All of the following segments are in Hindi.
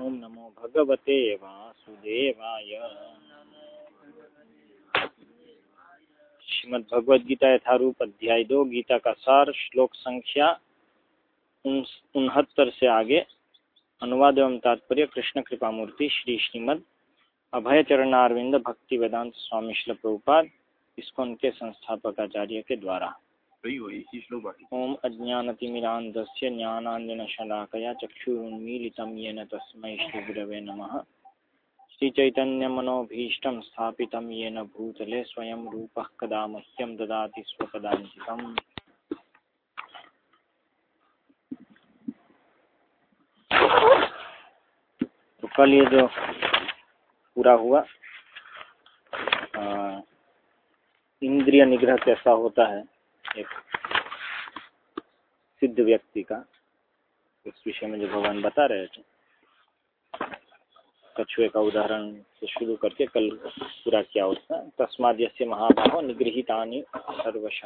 ओम नमो भगवते वासुदेवाय। श्रीमद भगवद गीता यथारूप अध्याय दो, गीता का सार, श्लोक संख्या उनहत्तर से आगे। अनुवाद एवं तात्पर्य, कृष्ण कृपा मूर्ति श्री श्रीमद अभय चरणारविंद भक्ति वेदांत स्वामी श्ल प्रभुपाद, इसको उनके संस्थापक आचार्य के द्वारा। ओम अज्ञानतिमिरान्धस्य ज्ञानाञ्जनशलाकया चक्षुरुन्मीलितं येन तस्मै श्रीगुरवे नमः। श्रीचैतन्यमनोभीष्टं स्थापितं येन भूतले स्वयं रूपः कदा मह्यं ददाति स्वपदान्तिकम्। तो कल ये जो पूरा हुआ इंद्रिय निग्रह कैसा होता है? एक सिद्ध व्यक्ति का इस विषय में जो भगवान बता रहे थे, कछुए का उदाहरण से शुरू करके कल पूरा किया उसका। तस्माद यस्य महाभाव निगृहिता सर्वश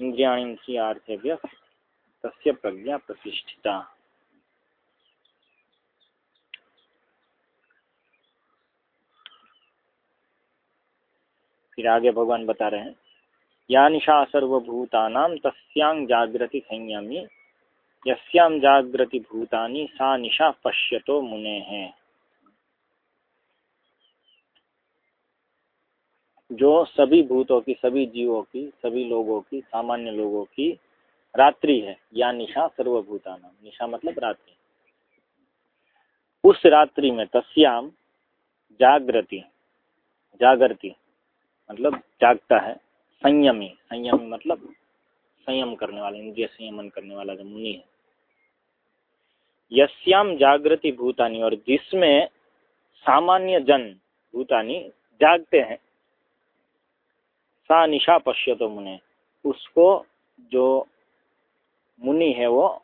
इंद्रियार्थेभ्य तस्य प्रज्ञा प्रतिष्ठिता। फिर आगे भगवान बता रहे हैं या निशा जागृति संयमी, यस्यां जागृति भूतानि सा निशा पश्यतो मुने। हैं जो सभी भूतों की, सभी जीवों की, सभी लोगों की, सामान्य लोगों की रात्रि है या निशा सर्वभूतानाम निशा मतलब रात्रि। उस रात्रि में तस्याम जागृति जागृति मतलब जागता है संयमी संयमी मतलब संयम करने वाला, इंद्रिय संयमन करने वाला जो मुनि है। यश्याम जागृति भूतानी, और जिसमें सामान्य जन भूतानी जागते हैं, सा निशा पश्य तो मुने, उसको जो मुनि है वो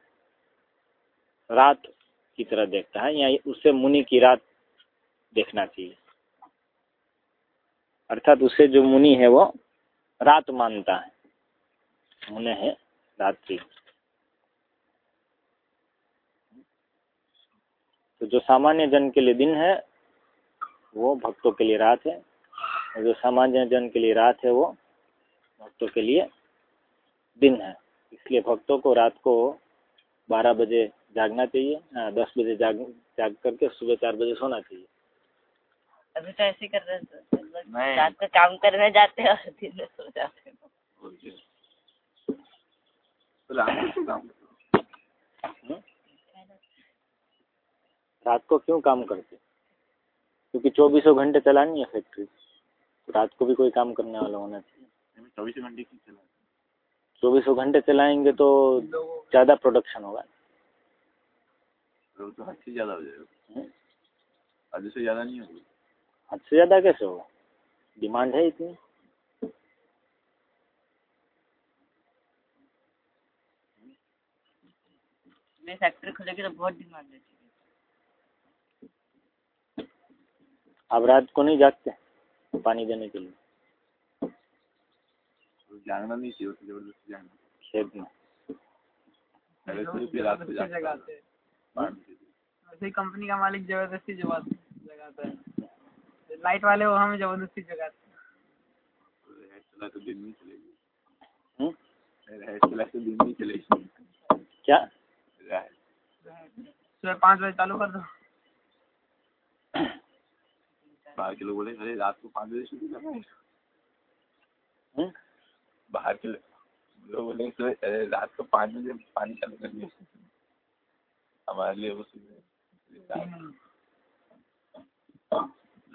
रात की तरह देखता है, या उसे मुनि की रात देखना चाहिए। अर्थात उसे जो मुनि है वो रात मानता है। मुने है रात्रि। तो जो सामान्य जन के लिए दिन है, वो भक्तों के लिए रात है। और जो सामान्य जन के लिए रात है, वो भक्तों के लिए दिन है। इसलिए भक्तों को रात को बारह बजे जागना चाहिए दस बजे जाग जाग करके सुबह चार बजे सोना चाहिए। अभी तो ऐसे कर रहे हैं रात को काम करने जाते हैं और दिन में सो जाते हैं। हम्म? रात को क्यों काम करते क्योंकि चौबीसों घंटे चलानी है फैक्ट्री तो रात को भी कोई काम करने वाला होना चाहिए। चौबीसों घंटे क्यों चला चौबीसों घंटे चलाएँगे तो ज़्यादा प्रोडक्शन होगा। तो हद से ज़्यादा हो जाएगा। हम्म? से ज़्यादा नहीं होगा। हद से ज़्यादा कैसे होगा? डिमांड है इतनी। फैक्ट्री खुलेगी तो बहुत डिमांड है। आप रात को नहीं जागते पानी देने के लिए? जागना नहीं चाहिए तो ज़बरदस्ती जागना। खेत में। पहले तो फिर रात को जागता है बाद में फिर- वैसे ही कंपनी का मालिक ज़बरदस्ती जगा जगाता है। लाइट वाले वो हमें ज़बरदस्ती जगाते हैं। चला तो दिन में चलेगी हम्म? चला तो दिन में चलेगी क्या? सुबह पाँच बजे चालू कर दो। बाहर के लोग बोले अरे रात को पाँच बजे शुरू करना है? बाहर के लोग बोले अरे रात को पाँच बजे पानी चालू कर दिया हमारे लिए वो सुबह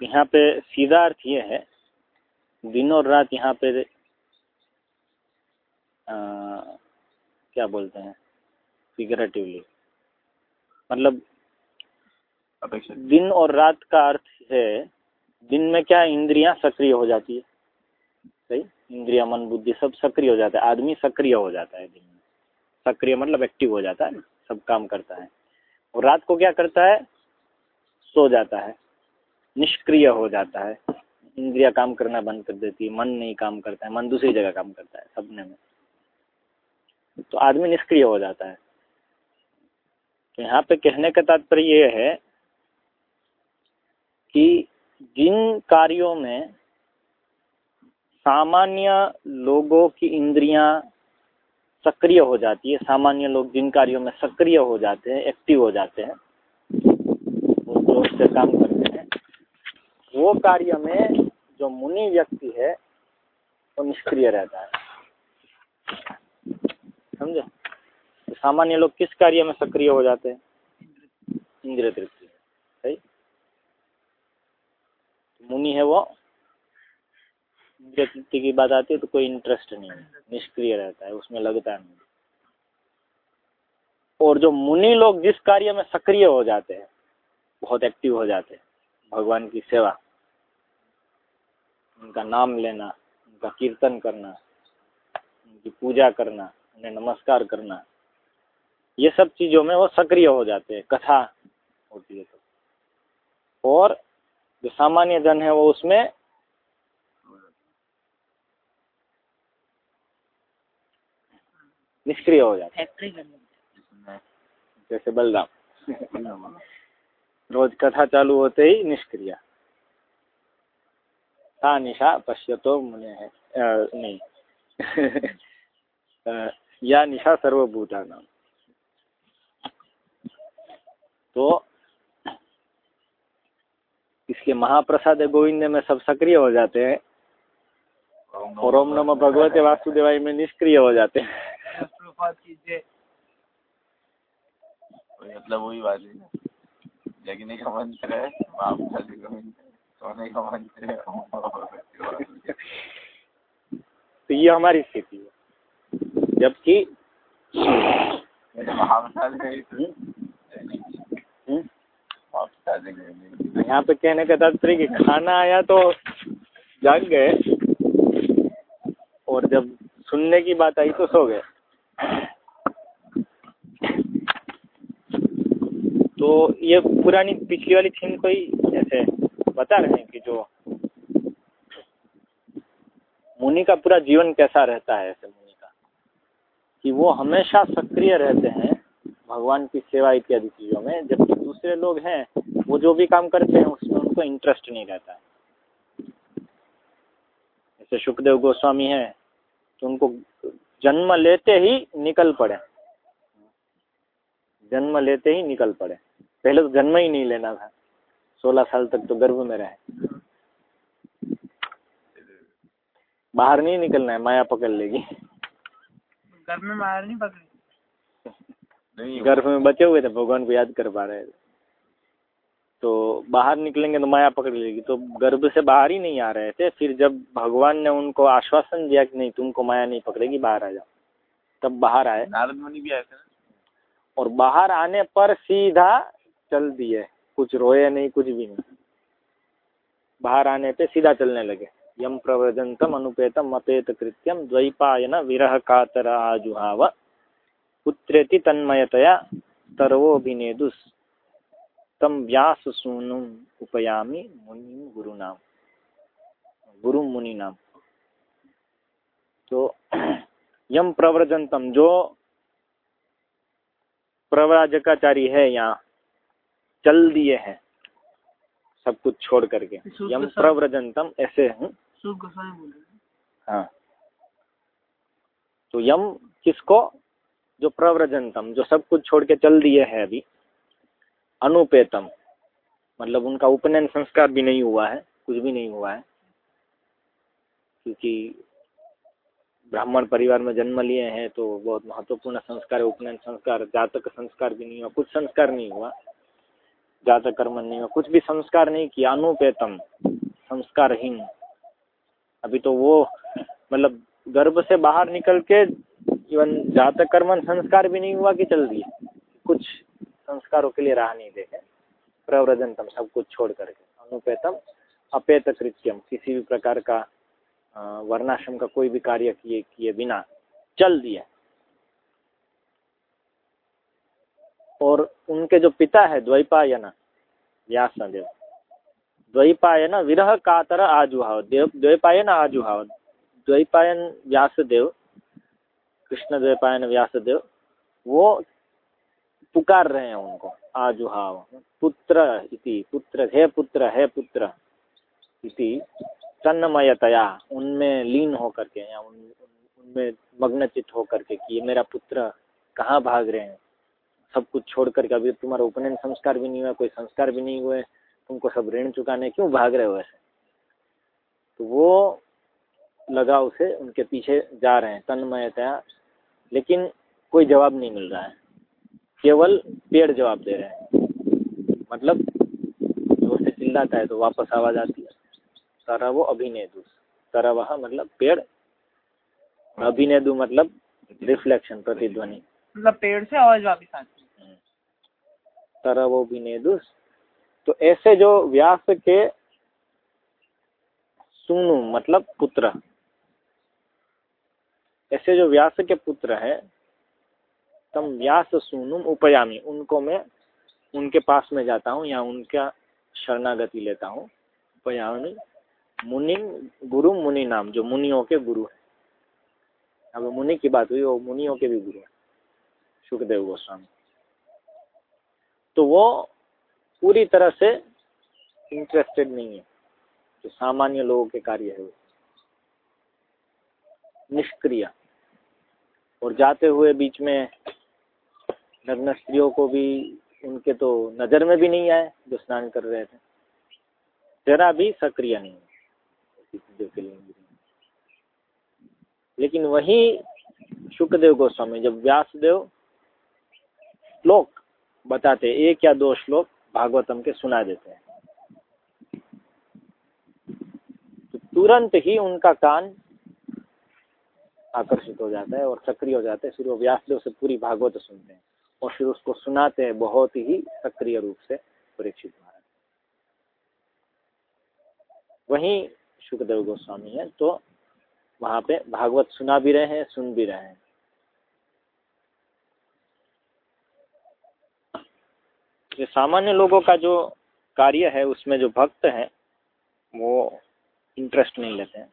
यहाँ पे सीधा अर्थ ये है दिन और रात यहाँ पे आ, क्या बोलते हैं फिगरेटिवली मतलब दिन और रात का अर्थ है दिन में क्या इंद्रियाँ सक्रिय हो जाती है? सही? इंद्रिया मन बुद्धि सब सक्रिय हो जाता है। आदमी सक्रिय हो जाता है दिन में। सक्रिय मतलब एक्टिव हो जाता है ना सब काम करता है। और रात को क्या करता है? सो जाता है। निष्क्रिय हो जाता है। इंद्रिया काम करना बंद कर देती है, मन नहीं काम करता है, मन दूसरी जगह काम करता है, सपने में। तो आदमी निष्क्रिय हो जाता है। तो यहाँ पे कहने का तात्पर्य यह है कि जिन कार्यों में सामान्य लोगों की इंद्रियाँ सक्रिय हो जाती है, सामान्य लोग जिन कार्यों में सक्रिय हो जाते हैं, एक्टिव हो जाते हैं, वो से काम वो कार्य में जो मुनि व्यक्ति है, वो निष्क्रिय रहता है। समझे? तो सामान्य लोग किस कार्य में सक्रिय हो जाते हैं? इंद्रिय तृप्ति। सही? मुनि है वो, इंद्रिय तृप्ति की बात आती है तो कोई इंटरेस्ट नहीं है, निष्क्रिय रहता है, उसमें लगता नहीं। और जो मुनि लोग जिस कार्य में सक्रिय हो जाते हैं, बहुत एक्टिव हो जाते हैं, भगवान की सेवा उनका नाम लेना उनका कीर्तन करना उनकी पूजा करना उन्हें नमस्कार करना ये सब चीज़ों में वो सक्रिय हो जाते हैं कथा होती है तो और जो सामान्य जन है वो उसमें निष्क्रिय हो जाते करने जैसे बलराम। रोज कथा चालू होते ही निष्क्रिय। सा निशा पश्यतो नहीं। अ, या निशा सर्वभूता नाम तो इसलिए महाप्रसाद गोविंद में सब सक्रिय हो जाते हैं। और ओम नमः भगवते वासुदेवाय में निष्क्रिय हो जाते हैं। मतलब वही बात है जगने का मंत्र है तो ये हमारी स्थिति है। जबकि हम्म, यहाँ पे कहने का तात्पर्य कि खाना आया तो जाग गए और जब सुनने की बात आई तो सो गए। तो ये पुरानी पिछली वाली थीम को ही ऐसे बता रहे हैं कि जो मुनि का पूरा जीवन कैसा रहता है ऐसे मुनि का? कि वो हमेशा सक्रिय रहते हैं भगवान की सेवा इत्यादि चीज़ों में, जबकि दूसरे लोग हैं, वो जो भी काम करते हैं, उसमें उनको इंटरेस्ट नहीं रहता है। जैसे सुखदेव गोस्वामी है तो उनको जन्म लेते ही निकल पड़े। जन्म लेते ही निकल पड़े। पहले तो जन्म ही नहीं लेना था। सोलह साल तक तो गर्भ में रहे। बाहर नहीं निकलना है माया पकड़ लेगी। घर में मार नहीं पकड़ी। नहीं गर्भ में बचे हुए थे भगवान को याद कर पा रहे थे। तो बाहर निकलेंगे तो माया पकड़ लेगी। तो गर्भ से बाहर ही नहीं आ रहे थे फिर जब भगवान ने उनको आश्वासन दिया कि नहीं तुमको माया नहीं पकड़ेगी बाहर आ जाओ। तब बाहर आए। नारद मुनि भी आए थे और बाहर आने पर सीधा चल दिए। कुछ रोए नहीं, कुछ भी नहीं। बाहर आने पे सीधा चलने लगे। यम प्रव्रजंतम अनुपेतम अपेत कृत्यम द्वैपायन विरह कातर आजुहाव पुत्रेति तन्मयतया तरवोभिनेदुस तम व्यास सूनुम उपयामी मुनि गुरु नाम गुरु मुनि नाम तो यम प्रव्रजंतम जो प्रव्राजकाचारी है यहाँ चल दिए हैं। सब कुछ छोड़ करके। यम सब- प्रव्रजंतम ऐसे हूँ। हैं। हाँ। तो यम किसको? जो प्रव्रजंतम जो सब कुछ छोड़ के चल दिए हैं अभी। अनुपेतम मतलब उनका उपनयन संस्कार भी नहीं हुआ है कुछ भी नहीं हुआ है। क्योंकि ब्राह्मण परिवार में जन्म लिए हैं तो बहुत महत्वपूर्ण संस्कार है। उपनयन संस्कार जातक संस्कार भी नहीं हुआ कुछ संस्कार नहीं हुआ। कर्म नहीं हुआ कुछ भी संस्कार नहीं किया, अनुपेतम, संस्कारहीन। अभी तो वो मतलब गर्भ से बाहर निकल के इवन जातक कर्मन संस्कार भी नहीं हुआ कि चल दिए। कुछ संस्कारों के लिए राह नहीं देखे। प्रव्रजनतम सब कुछ छोड़ करके। अनुपेतम अपेत कृत्यम किसी भी प्रकार का वर्णाश्रम का कोई भी कार्य किए किए बिना, चल दिए और उनके जो पिता है द्वैपायन व्यासदेव। द्वैपायन विरह कातर आजुहाव देव द्वैपायन आजुहाव। द्वैपायन व्यासदेव कृष्ण द्वैपायन व्यासदेव वो पुकार रहे हैं उनको आजुहाव। पुत्र इति पुत्र हे पुत्र हे पुत्र इति तन्मयतया उनमें लीन होकर के या उन, उनमें मग्नचित होकर के कि ये मेरा पुत्र कहाँ भाग रहे हैं? सब कुछ छोड़ करके अभी तुम्हारा उपनयन संस्कार भी नहीं हुआ, कोई संस्कार भी नहीं हुए, तुमको सब ऋण चुकाने क्यों भाग रहे हो ऐसे? तो वो लगा उसे उनके पीछे जा रहे हैं, तन्मयतया। लेकिन कोई जवाब नहीं मिल रहा है। केवल पेड़ जवाब दे रहे हैं। मतलब ज़ोर से चिल्लाता है तो वापस आवाज़ आती है। सारा वो अभिनेदु सारा वह मतलब पेड़। अभिनय अभिनेदु मतलब रिफ्लेक्शन, प्रतिध्वनि। मतलब पेड़ से आवाज़ वापिस आती है। सारा वो अभिनेदुस तो ऐसे जो व्यास के सुनु मतलब पुत्र। ऐसे जो व्यास के पुत्र है, तम व्यास सुनुम उपयामी। उनको मैं उनके पास में जाता हूँ या उनका शरणागति लेता हूँ। उपयामी, मुनि, गुरु, मुनि नाम, जो मुनियों के गुरु है। अब मुनि की बात हुई, वो मुनियों के भी गुरु है। सुखदेव गोस्वामी। तो वो पूरी तरह से इंटरेस्टेड नहीं है जो सामान्य लोगों के कार्य है वो। निष्क्रिय। और जाते हुए बीच में नग्न स्त्रियों को भी उनके तो नज़र में भी नहीं आए, जो स्नान कर रहे थे। जरा भी सक्रिय नहीं है। लेकिन वही सुखदेव गोस्वामी, जब व्यासदेव श्लोक बताते एक या दो श्लोक भागवतम के सुना देते हैं। तो तुरंत ही उनका कान आकर्षित हो जाता है और सक्रिय हो जाता है। फिर वो व्यासदेव से पूरी भागवत सुनते हैं और फिर उसको सुनाते हैं बहुत ही सक्रिय रूप से परीक्षित महाराज। वहीं सुखदेव गोस्वामी है तो वहाँ पे भागवत सुना भी रहे हैं, सुन भी रहे हैं। ये सामान्य लोगों का जो कार्य है, उसमें जो भक्त हैं, वो इंटरेस्ट नहीं लेते हैं।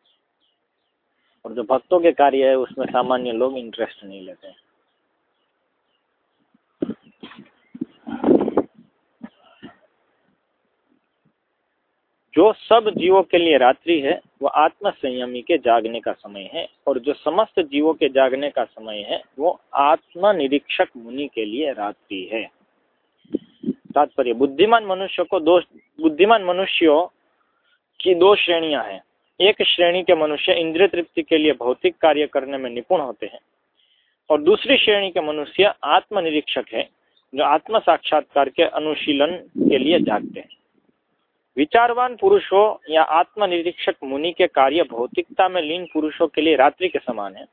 और जो भक्तों के कार्य है, उसमें सामान्य लोग इंटरेस्ट नहीं लेते हैं। जो सब जीवों के लिए रात्रि है वह आत्म संयमी के जागने का समय है, और जो समस्त जीवों के जागने का समय है, वो आत्म निरीक्षक मुनि के लिए रात्रि है। तात्पर्य, बुद्धिमान मनुष्य को दो बुद्धिमान मनुष्यों की दो श्रेणियाँ हैं। एक श्रेणी के मनुष्य इंद्रिय तृप्ति के लिए भौतिक कार्य करने में निपुण होते हैं और दूसरी श्रेणी के मनुष्य आत्मनिरीक्षक है, जो आत्म साक्षात्कार के अनुशीलन के लिए जागते हैं। विचारवान पुरुषों या आत्मनिरीक्षक मुनि के कार्य भौतिकता में लीन पुरुषों के लिए रात्रि के समान है।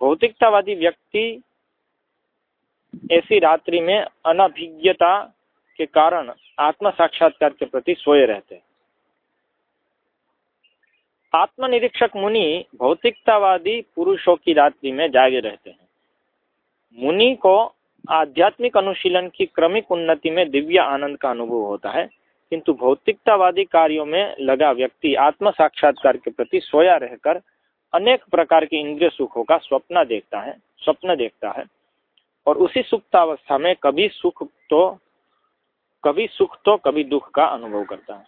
भौतिकतावादी व्यक्ति ऐसी रात्रि में अनभिज्ञता के कारण आत्म साक्षात्कार के प्रति सोए रहते हैं। आत्मनिरीक्षक मुनि भौतिकतावादी पुरुषों की रात्रि में जागे रहते हैं। मुनि को आध्यात्मिक अनुशीलन की क्रमिक उन्नति में दिव्य आनंद का अनुभव होता है, किंतु भौतिकतावादी कार्यों में लगा व्यक्ति आत्म साक्षात्कार के प्रति सोया रहकर अनेक प्रकार के इंद्रिय सुखों का स्वप्न देखता है, स्वप्न देखता है। और उसी सुप्तावस्था में कभी सुख तो कभी सुख तो कभी दुख का अनुभव करता है।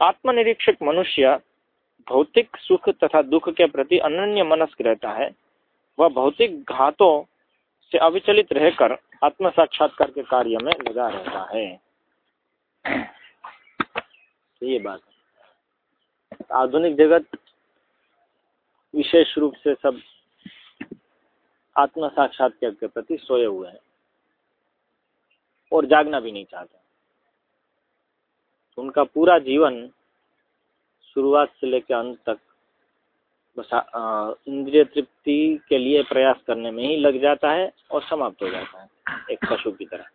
आत्मनिरीक्षक मनुष्य भौतिक सुख तथा दुख के प्रति अनन्य मनस्क रहता है। वह भौतिक घातों से अविचलित रहकर आत्म साक्षात्कार के कार्य में लगा रहता है। तो ये बात आधुनिक जगत विशेष रूप से सब आत्म साक्षात्कार के प्रति सोए हुए हैं। और जागना भी नहीं चाहते। उनका पूरा जीवन शुरुआत से लेकर अंत तक बस इंद्रिय तृप्ति के लिए प्रयास करने में ही लग जाता है और समाप्त हो जाता है एक पशु की तरह।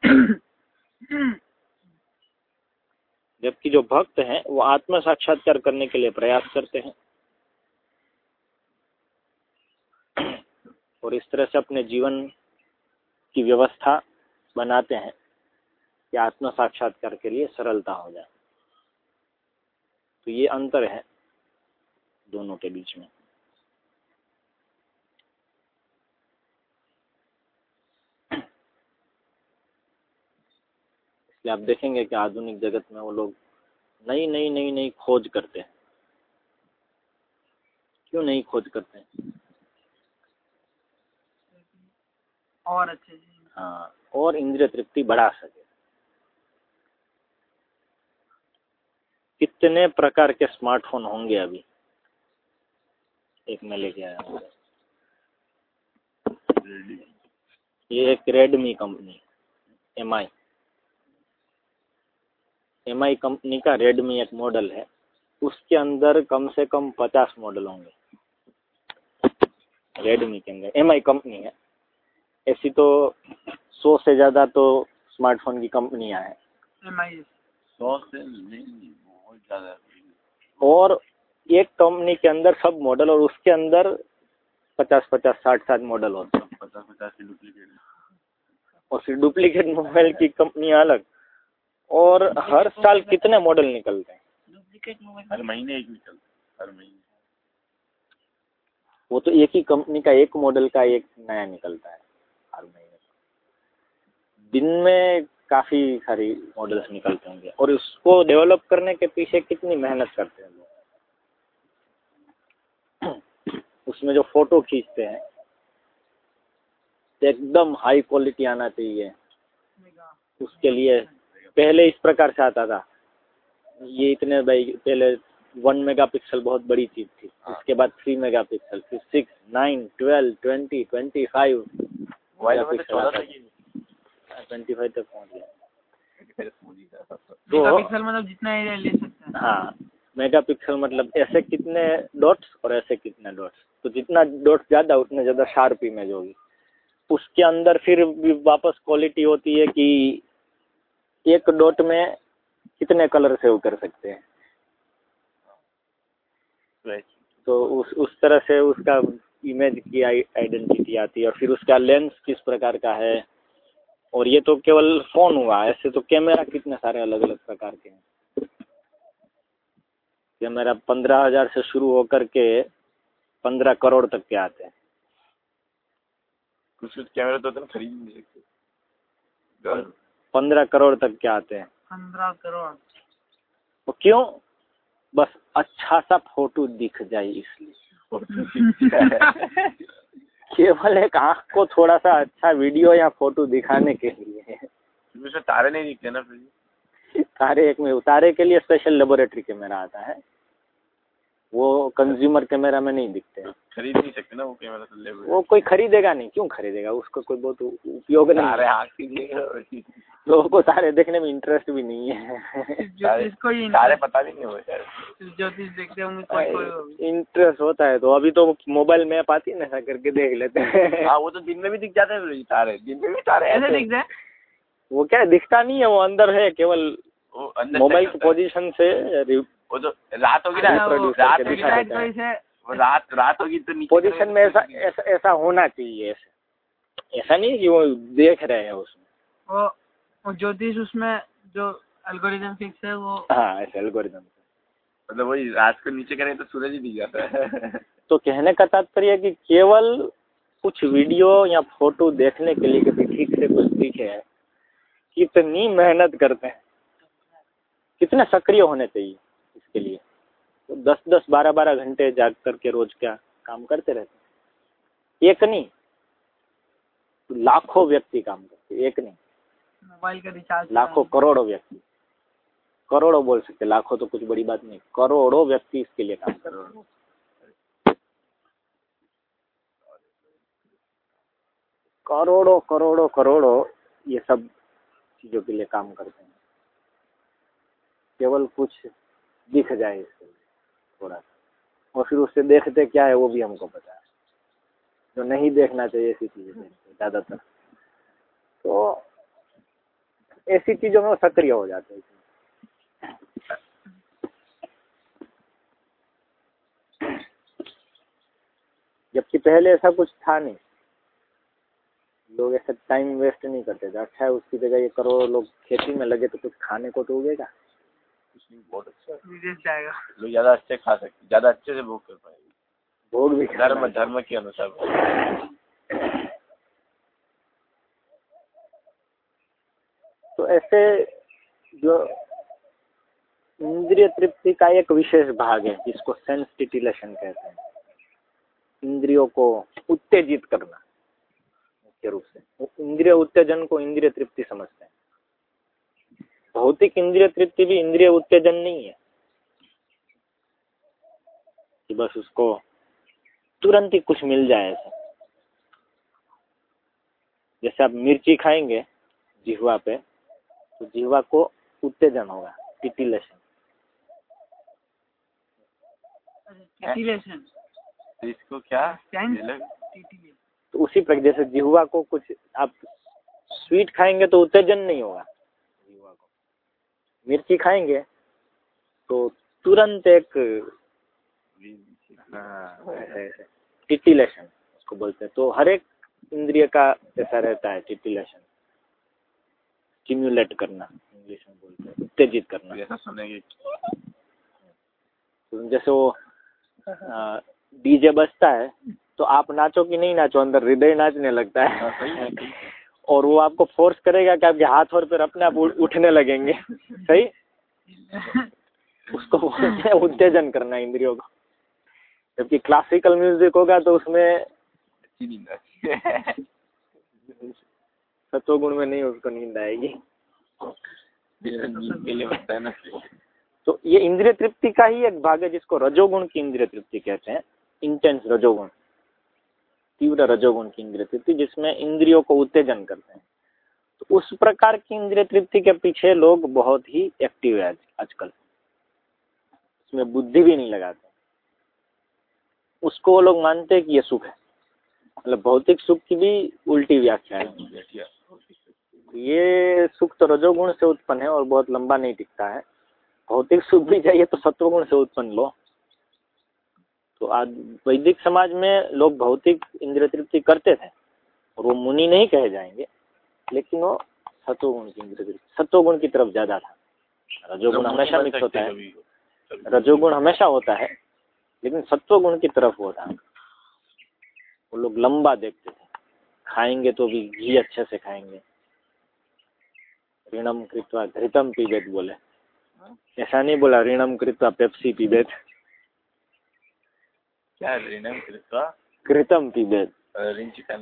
जबकि जो भक्त हैं, वो आत्म साक्षात्कार करने के लिए प्रयास करते हैं। और इस तरह से अपने जीवन की व्यवस्था बनाते हैं। कि आत्म साक्षात्कार के लिए सरलता हो जाए। तो ये अंतर है दोनों के बीच में। इसलिए आप देखेंगे कि आधुनिक जगत में वो लोग नई नई नई नई खोज करते हैं। क्यों नई खोज करते हैं? और अच्छे हाँ और इंद्रिय तृप्ति बढ़ा सके। कितने प्रकार के स्मार्टफ़ोन होंगे अभी? एक मैं लेके आया हूँ। ये एक Redmi company M I M I company का रेडमी एक मॉडल है। उसके अंदर कम से कम पचास मॉडल होंगे। रेडमी के अंदर। एम आई कंपनी है। ऐसी तो सौ से ज़्यादा तो स्मार्टफ़ोन की कंपनियाँ हैं। एम आई सौ से और एक कंपनी के अंदर सब मॉडल और उसके अंदर पचास पचास साठ साठ मॉडल होते हैं। पचास पचास की डुप्लीकेट और फिर डुप्लीकेट मोबाइल की कंपनियाँ अलग। और हर साल कितने मॉडल निकलते हैं? डुप्लीकेट मोबाइल हर महीने एक निकलता हर महीने। वो तो एक ही कंपनी का एक मॉडल का एक नया निकलता है हर महीने। दिन में काफ़ी सारी मॉडल्स निकलते होंगे। और उसको डेवलप करने के पीछे कितनी मेहनत करते हैं लोग उसमें जो फ़ोटो खींचते हैं एकदम हाई क्वालिटी आना चाहिए। उसके लिए पहले इस प्रकार से आता था। ये इतने भाई पहले वन मेगापिक्सल बहुत बड़ी चीज़ थी। उसके बाद थ्री मेगापिक्सल फिर six nine twelve twenty twenty five mobile में चौदह तक ही ट्वेंटी फाइव तक पहुँच गया मेगा तो पिक्सल मतलब जितना एरिया ले सकते हैं। हाँ मेगापिक्सल मतलब ऐसे कितने डॉट्स और ऐसे कितने डॉट्स तो जितना डॉट्स ज़्यादा उतने ज़्यादा शार्प इमेज होगी। उसके अंदर फिर भी वापस क्वालिटी होती है कि एक डॉट में कितने कलर सेव कर सकते हैं। Right. तो उस उस तरह से उसका इमेज की आइडेंटिटी आती है और फिर उसका लेंस किस प्रकार का है। और ये तो केवल फ़ोन हुआ ऐसे तो कैमरा कितने सारे अलग अलग प्रकार के हैं? कैमरा पंद्रह हज़ार से शुरू होकर के पंद्रह करोड़ तक के आते हैं। कुछ कुछ कैमरे तो होते खरीद नहीं सकते। पंद्रह करोड़ तक के आते हैं। पंद्रह करोड़। तो क्यों? बस अच्छा सा फ़ोटो दिख जाए इसलिए। केवल एक आँख को थोड़ा सा अच्छा वीडियो या फ़ोटो दिखाने के लिए से तारे नहीं दिखते ना फिर? तारे एक में तारे के लिए स्पेशल लेबोरेटरी कैमरा आता है। वो कंज्यूमर कैमरा में नहीं दिखते हैं। खरीद नहीं सकते ना वो कैमरा तो वो कोई खरीदेगा नहीं क्यों खरीदेगा? उसका कोई बहुत उपयोग नहीं आ रहा है। आँख लोगों को तारे देखने में इंटरेस्ट भी नहीं है। ही तारे पता भी नहीं हुए ज्योतिष देखते होंगे इंटरेस्ट होता है तो अभी तो मोबाइल मैप आती है ना ऐसा करके देख लेते हैं। हाँ वो तो दिन में भी दिख जाते हैं तारे। दिन में भी तारे ऐसे दिख जाए वो क्या दिखता नहीं है वो अंदर है केवल मोबाइल की पोजीशन से वो तो रात होगी ना reproduce रात होगी है। रात रात होगी तो पोजीशन में ऐसा ऐसा ऐसा होना चाहिए ऐसा। ऐसा नहीं कि वो देख रहे हैं उसमें। वो ज्योतिष उसमें जो एल्गोरिदम फिक्स है वो हाँ ऐसे एल्गोरिदम मतलब वही रात को नीचे करें तो सूरज ही दिख जाता है। तो कहने का तात्पर्य है कि केवल कुछ वीडियो या फ़ोटो देखने के लिए कभी ठीक से कुछ दिखे है कितनी मेहनत करते हैं। कितने सक्रिय होने चाहिए इसके लिए? तो दस दस बारह बारह घंटे जाग करके रोज क्या काम करते रहते हैं? एक नहीं लाखों व्यक्ति काम करते एक नहीं। मोबाइल का रिचार्ज लाखों करोड़ों व्यक्ति। करोड़ों बोल सकते लाखों तो कुछ बड़ी बात नहीं। करोड़ों व्यक्ति इसके लिए काम कर रहे हैं। करोड़ों करोड़ों करोड़ों ये सब चीज़ों के लिए काम करते हैं। केवल कुछ दिख जाए इसके लिए थोड़ा सा। और फिर उससे देखते क्या है वो भी हमको पता है। जो नहीं देखना चाहिए ऐसी चीज़ें ज़्यादातर। तो ऐसी चीज़ों में वो सक्रिय हो जाते हैं। जबकि पहले ऐसा कुछ था नहीं। लोग ऐसा टाइम वेस्ट नहीं करते थे। अच्छा है उसकी जगह ये करोड़ों लोग खेती में लगे तो कुछ खाने को तो उगेगा। बहुत अच्छा जाएगा। लोग ज़्यादा अच्छे खा सकते ज़्यादा अच्छे से भोग कर पाएँगे। भोग भी धर्म धर्म के अनुसार। ऐसे जो इंद्रिय तृप्ति का एक विशेष भाग है, जिसको सेंस टिटिलेशन कहते हैं। इंद्रियों को उत्तेजित करना, मुख्य रूप से। इंद्रिय उत्तेजन को इंद्रिय तृप्ति समझते हैं। भौतिक इंद्रिय तृप्ति भी इंद्रिय उत्तेजन नहीं है। कि बस उसको तुरंत ही कुछ मिल जाए ऐसे। जैसे आप मिर्ची खाएँगे, जिहवा पे तो जिहवा को उत्तेजन होगा टिटिलेशन टिटिलेशन तो इसको क्या? तो उसी प्रकार जैसे जिहवा को कुछ आप स्वीट खाएँगे तो उत्तेजन नहीं होगा जिहवा को। मिर्ची खाएँगे तो तुरंत एक हाँ टिटिलेशन उसको बोलते हैं। तो हर एक इंद्रिय का ऐसा रहता है टिटिलेशन स्टिम्युलेट करना इंग्लिश में बोलते हैं उत्तेजित करना। सुनेंगे। तो जैसे वो डीजे बजता है तो आप नाचो कि नहीं नाचो अंदर हृदय नाचने लगता है। हाँ। और वो आपको फोर्स करेगा कि आपके हाथ और पैर अपने आप उठने लगेंगे। सही? उसको बोलते हैं उत्तेजन करना इंद्रियों को। जबकि क्लासिकल म्यूज़िक होगा तो उसमें सत्वगुण में नहीं उसको नींद आएगी। तो ये इंद्रिय तृप्ति का ही एक भाग है जिसको रजोगुण की इंद्रिय तृप्ति कहते हैं। इंटेंस रजोगुण। तीव्र रजोगुण की इंद्रिय तृप्ति जिसमें इंद्रियों को उत्तेजन करते हैं। तो उस प्रकार की इंद्रिय तृप्ति के पीछे लोग बहुत ही एक्टिव है आज आजकल। उसमें बुद्धि भी नहीं लगाते। उसको वो लोग मानते हैं कि ये सुख है। मतलब भौतिक सुख की भी उल्टी व्याख्या है। ये सुख तो रजोगुण से उत्पन्न है और बहुत लंबा नहीं टिकता है। भौतिक सुख भी चाहिए तो सत्वगुण से उत्पन्न लो। तो आज वैदिक समाज में लोग भौतिक इंद्र तृप्ति करते थे और वो मुनि नहीं कहे जाएँगे लेकिन वो सत्वगुण की इंद्रिय तृप्ति सत्वगुण की तरफ़ ज़्यादा था। रजोगुण हमेशा मिक्स होता है। रजोगुण हमेशा होता है लेकिन सत्वगुण की तरफ़ वो था। वो लोग लंबा देखते थे। खाएँगे तो भी घी अच्छे से खाएँगे। ऋणम कृत्वा घृतम पीबेत बोले। ऐसा नहीं बोला ऋणम कृत्वा पेप्सी पीबेत। क्या ऋणम कृत्वा? घृतम पीबेत।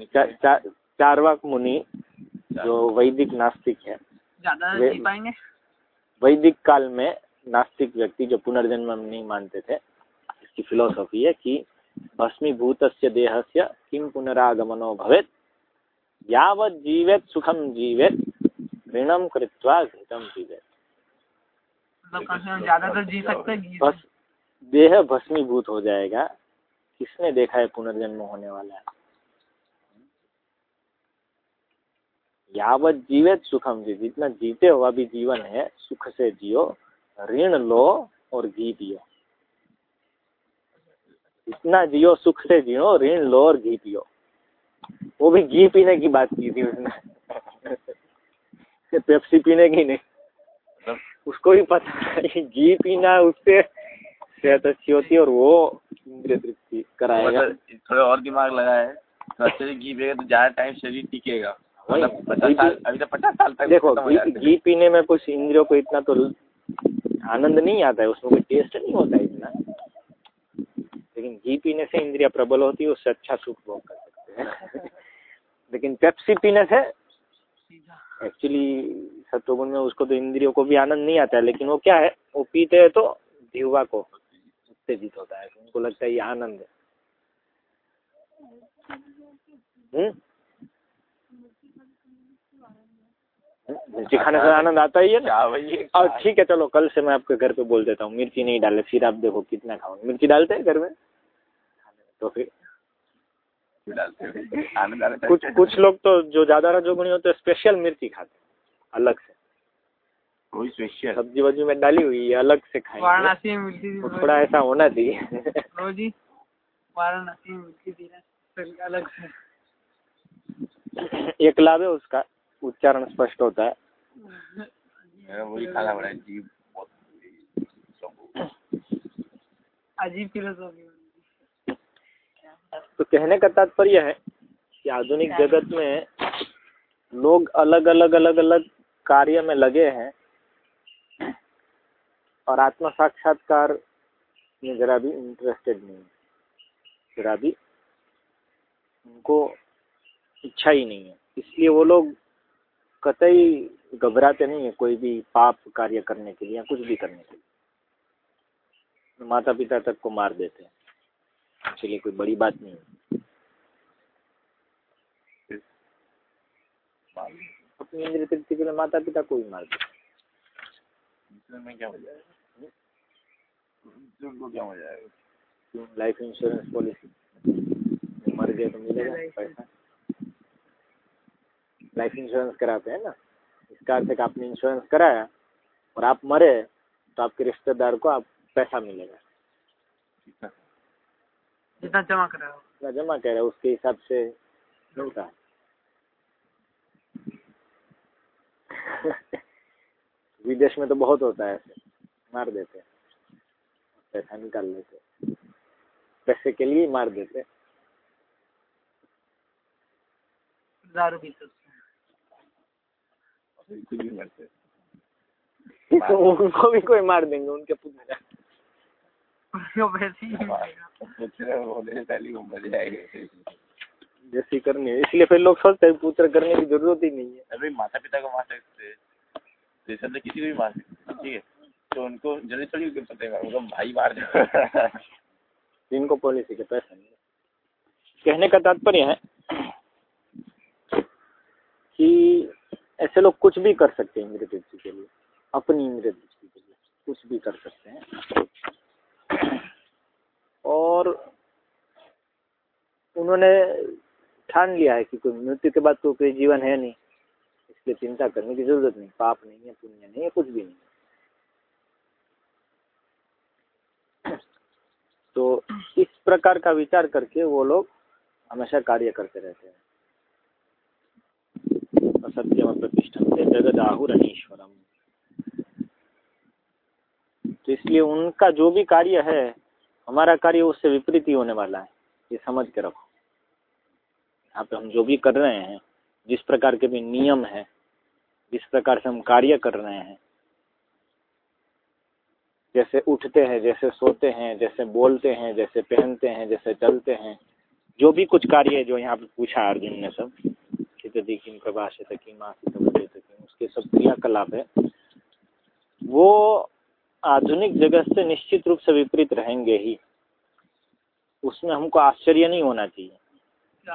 चा, चा, चारवाक मुनि जो वैदिक नास्तिक है वे- वैदिक काल में नास्तिक व्यक्ति जो पुनर्जन्म नहीं मानते थे इसकी फिलोसॉफी है कि भस्मीभूत देह से किम पुनरागमनो भवेत? यावत जीवेत सुखम जीवेत ऋणम कृत्वा घृतम कम ज़्यादा तो जी सकते हैं। बस देह भस्मीभूत हो जाएगा। किसने देखा है पुनर्जन्म होने वाला है? यावत जीवित सुखम जी। जितना जीते हो अभी जीवन है सुख से जियो ऋण लो और घी पियो। इतना जियो सुख से जियो ऋण लो और घी पियो। वो भी घी पीने की बात की थी उसने। पेप्सी पीने की नहीं। उसको भी पता है कि घी पीना उससे सेहत अच्छी होती है और वो इंद्रिय तृप्ति कराएगा। मतलब थोड़ा और दिमाग लगा है तो घी पिएगा तो ज़्यादा टाइम शरीर टिकेगा। मतलब अभी तो पचास साल तक देखो घी पीने में कुछ इंद्रियों को इतना तो आनंद नहीं आता है उसमें कोई टेस्ट नहीं होता है। लेकिन घी पीने से इंद्रिया प्रबल होती है उससे अच्छा सुख भोग कर सकते हैं। लेकिन पेप्सी पीने से एक्चुअली सत्वगुण में उसको तो इंद्रियों को भी आनंद नहीं आता है लेकिन वो क्या है वो पीते हैं तो जीवा को उत्तेजित होता है उनको लगता है ये आनंद है। हम्म? मिर्ची खाने से आनंद आता ही है ना? और ठीक है चलो कल से मैं आपके घर पे बोल देता हूँ मिर्ची नहीं डाले फिर आप देखो कितना खाओ मिर्ची डालते हैं घर में? तो फिर कुछ कुछ लोग तो जो ज़्यादा रजोगुणी होते हैं स्पेशल मिर्ची खाते हैं अलग से। कोई स्पेशल सब्ज़ी वब्जी में डाली हुई है अलग से खाएँगे। वाराणसी में मिलती थी तो थोड़ा ऐसा होना चाहिए। रोज वाराणसी में मिलती थी ना अलग से। एक लाभ है उसका उच्चारण स्पष्ट होता है। वही खाना जीव बहुत अजीब फिलोसॉफी तो कहने का तात्पर्य है कि आधुनिक जगत में लोग अलग अलग अलग अलग कार्य में लगे हैं। और आत्म साक्षात्कार में ज़रा भी इंटरेस्टेड नहीं है। ज़रा भी उनको इच्छा ही नहीं है। इसलिए वो लोग कतई घबराते नहीं है कोई भी पाप कार्य करने के लिए या कुछ भी करने के लिए। माता पिता तक को मार देते हैं। इसलिए कोई बड़ी बात नहीं है। अपनी इंद्र तृप्ति के लिए माता पिता को ही मार देते क्या हो जाएगा? क्या हो जाएगा? लाइफ इंश्योरेंस पॉलिसी मर गए तो मिलेगा पैसा। लाइफ इंश्योरेंस कराते हैं ना? इसका अर्थ है कि आपने इंश्योरेंस कराया और आप मरे तो आपके रिश्तेदार को आप पैसा मिलेगा। जितना जमा करा हो। जितना जमा कर रहे हैं उसके हिसाब से मिलता है। विदेश में तो बहुत होता है ऐसे। मार देते हैं। पैसा निकाल लेते पैसे के लिए मार देते दारू पीते कुछ भी मरते तो उनको भी कोई मार देंगे उनके पुत्र वो वैसे ही जैसी करनी है इसलिए फिर लोग सोचते हैं पुत्र करने की ज़रूरत ही नहीं है। अरे माता पिता को मार सकते हैं। जैसे तो किसी को भी मार सकते हैं, ठीक है? तो उनको जल्दी थोड़ी पता है उनका भाई मार दो जिनको पॉलिसी के पैसे नहीं कहने का तात्पर्य है कि ऐसे लोग कुछ भी कर सकते हैं इंद्र तृप्ति के लिए अपनी इंद्र तृप्ति के लिए कुछ भी कर सकते हैं। और उन्होंने ठान लिया है कि कोई मृत्यु के बाद तो कोई जीवन है नहीं। इसलिए चिंता करने की ज़रूरत नहीं। पाप नहीं है, पुण्य नहीं है, कुछ भी नहीं तो इस प्रकार का विचार करके वो लोग हमेशा कार्य करते रहते हैं। असत्यम प्रतिष्ठम से जगद आहुर अनीश्वरम तो इसलिए उनका जो भी कार्य है, हमारा कार्य उससे विपरीत ही होने वाला है। ये समझ के रखो। यहाँ पे हम जो भी कर रहे हैं, जिस प्रकार के भी नियम है, जिस प्रकार से हम कार्य कर रहे हैं, जैसे उठते हैं, जैसे सोते हैं, जैसे बोलते हैं, जैसे पहनते हैं, जैसे चलते हैं, जो भी कुछ कार्य है जो यहाँ पे पूछा अर्जुन ने सब खितति किम प्रभाषित आसित वजयत किम उसके सब क्रियाकलाप है, वो आधुनिक जगत से निश्चित रूप से विपरीत रहेंगे ही। उसमें हमको आश्चर्य नहीं होना चाहिए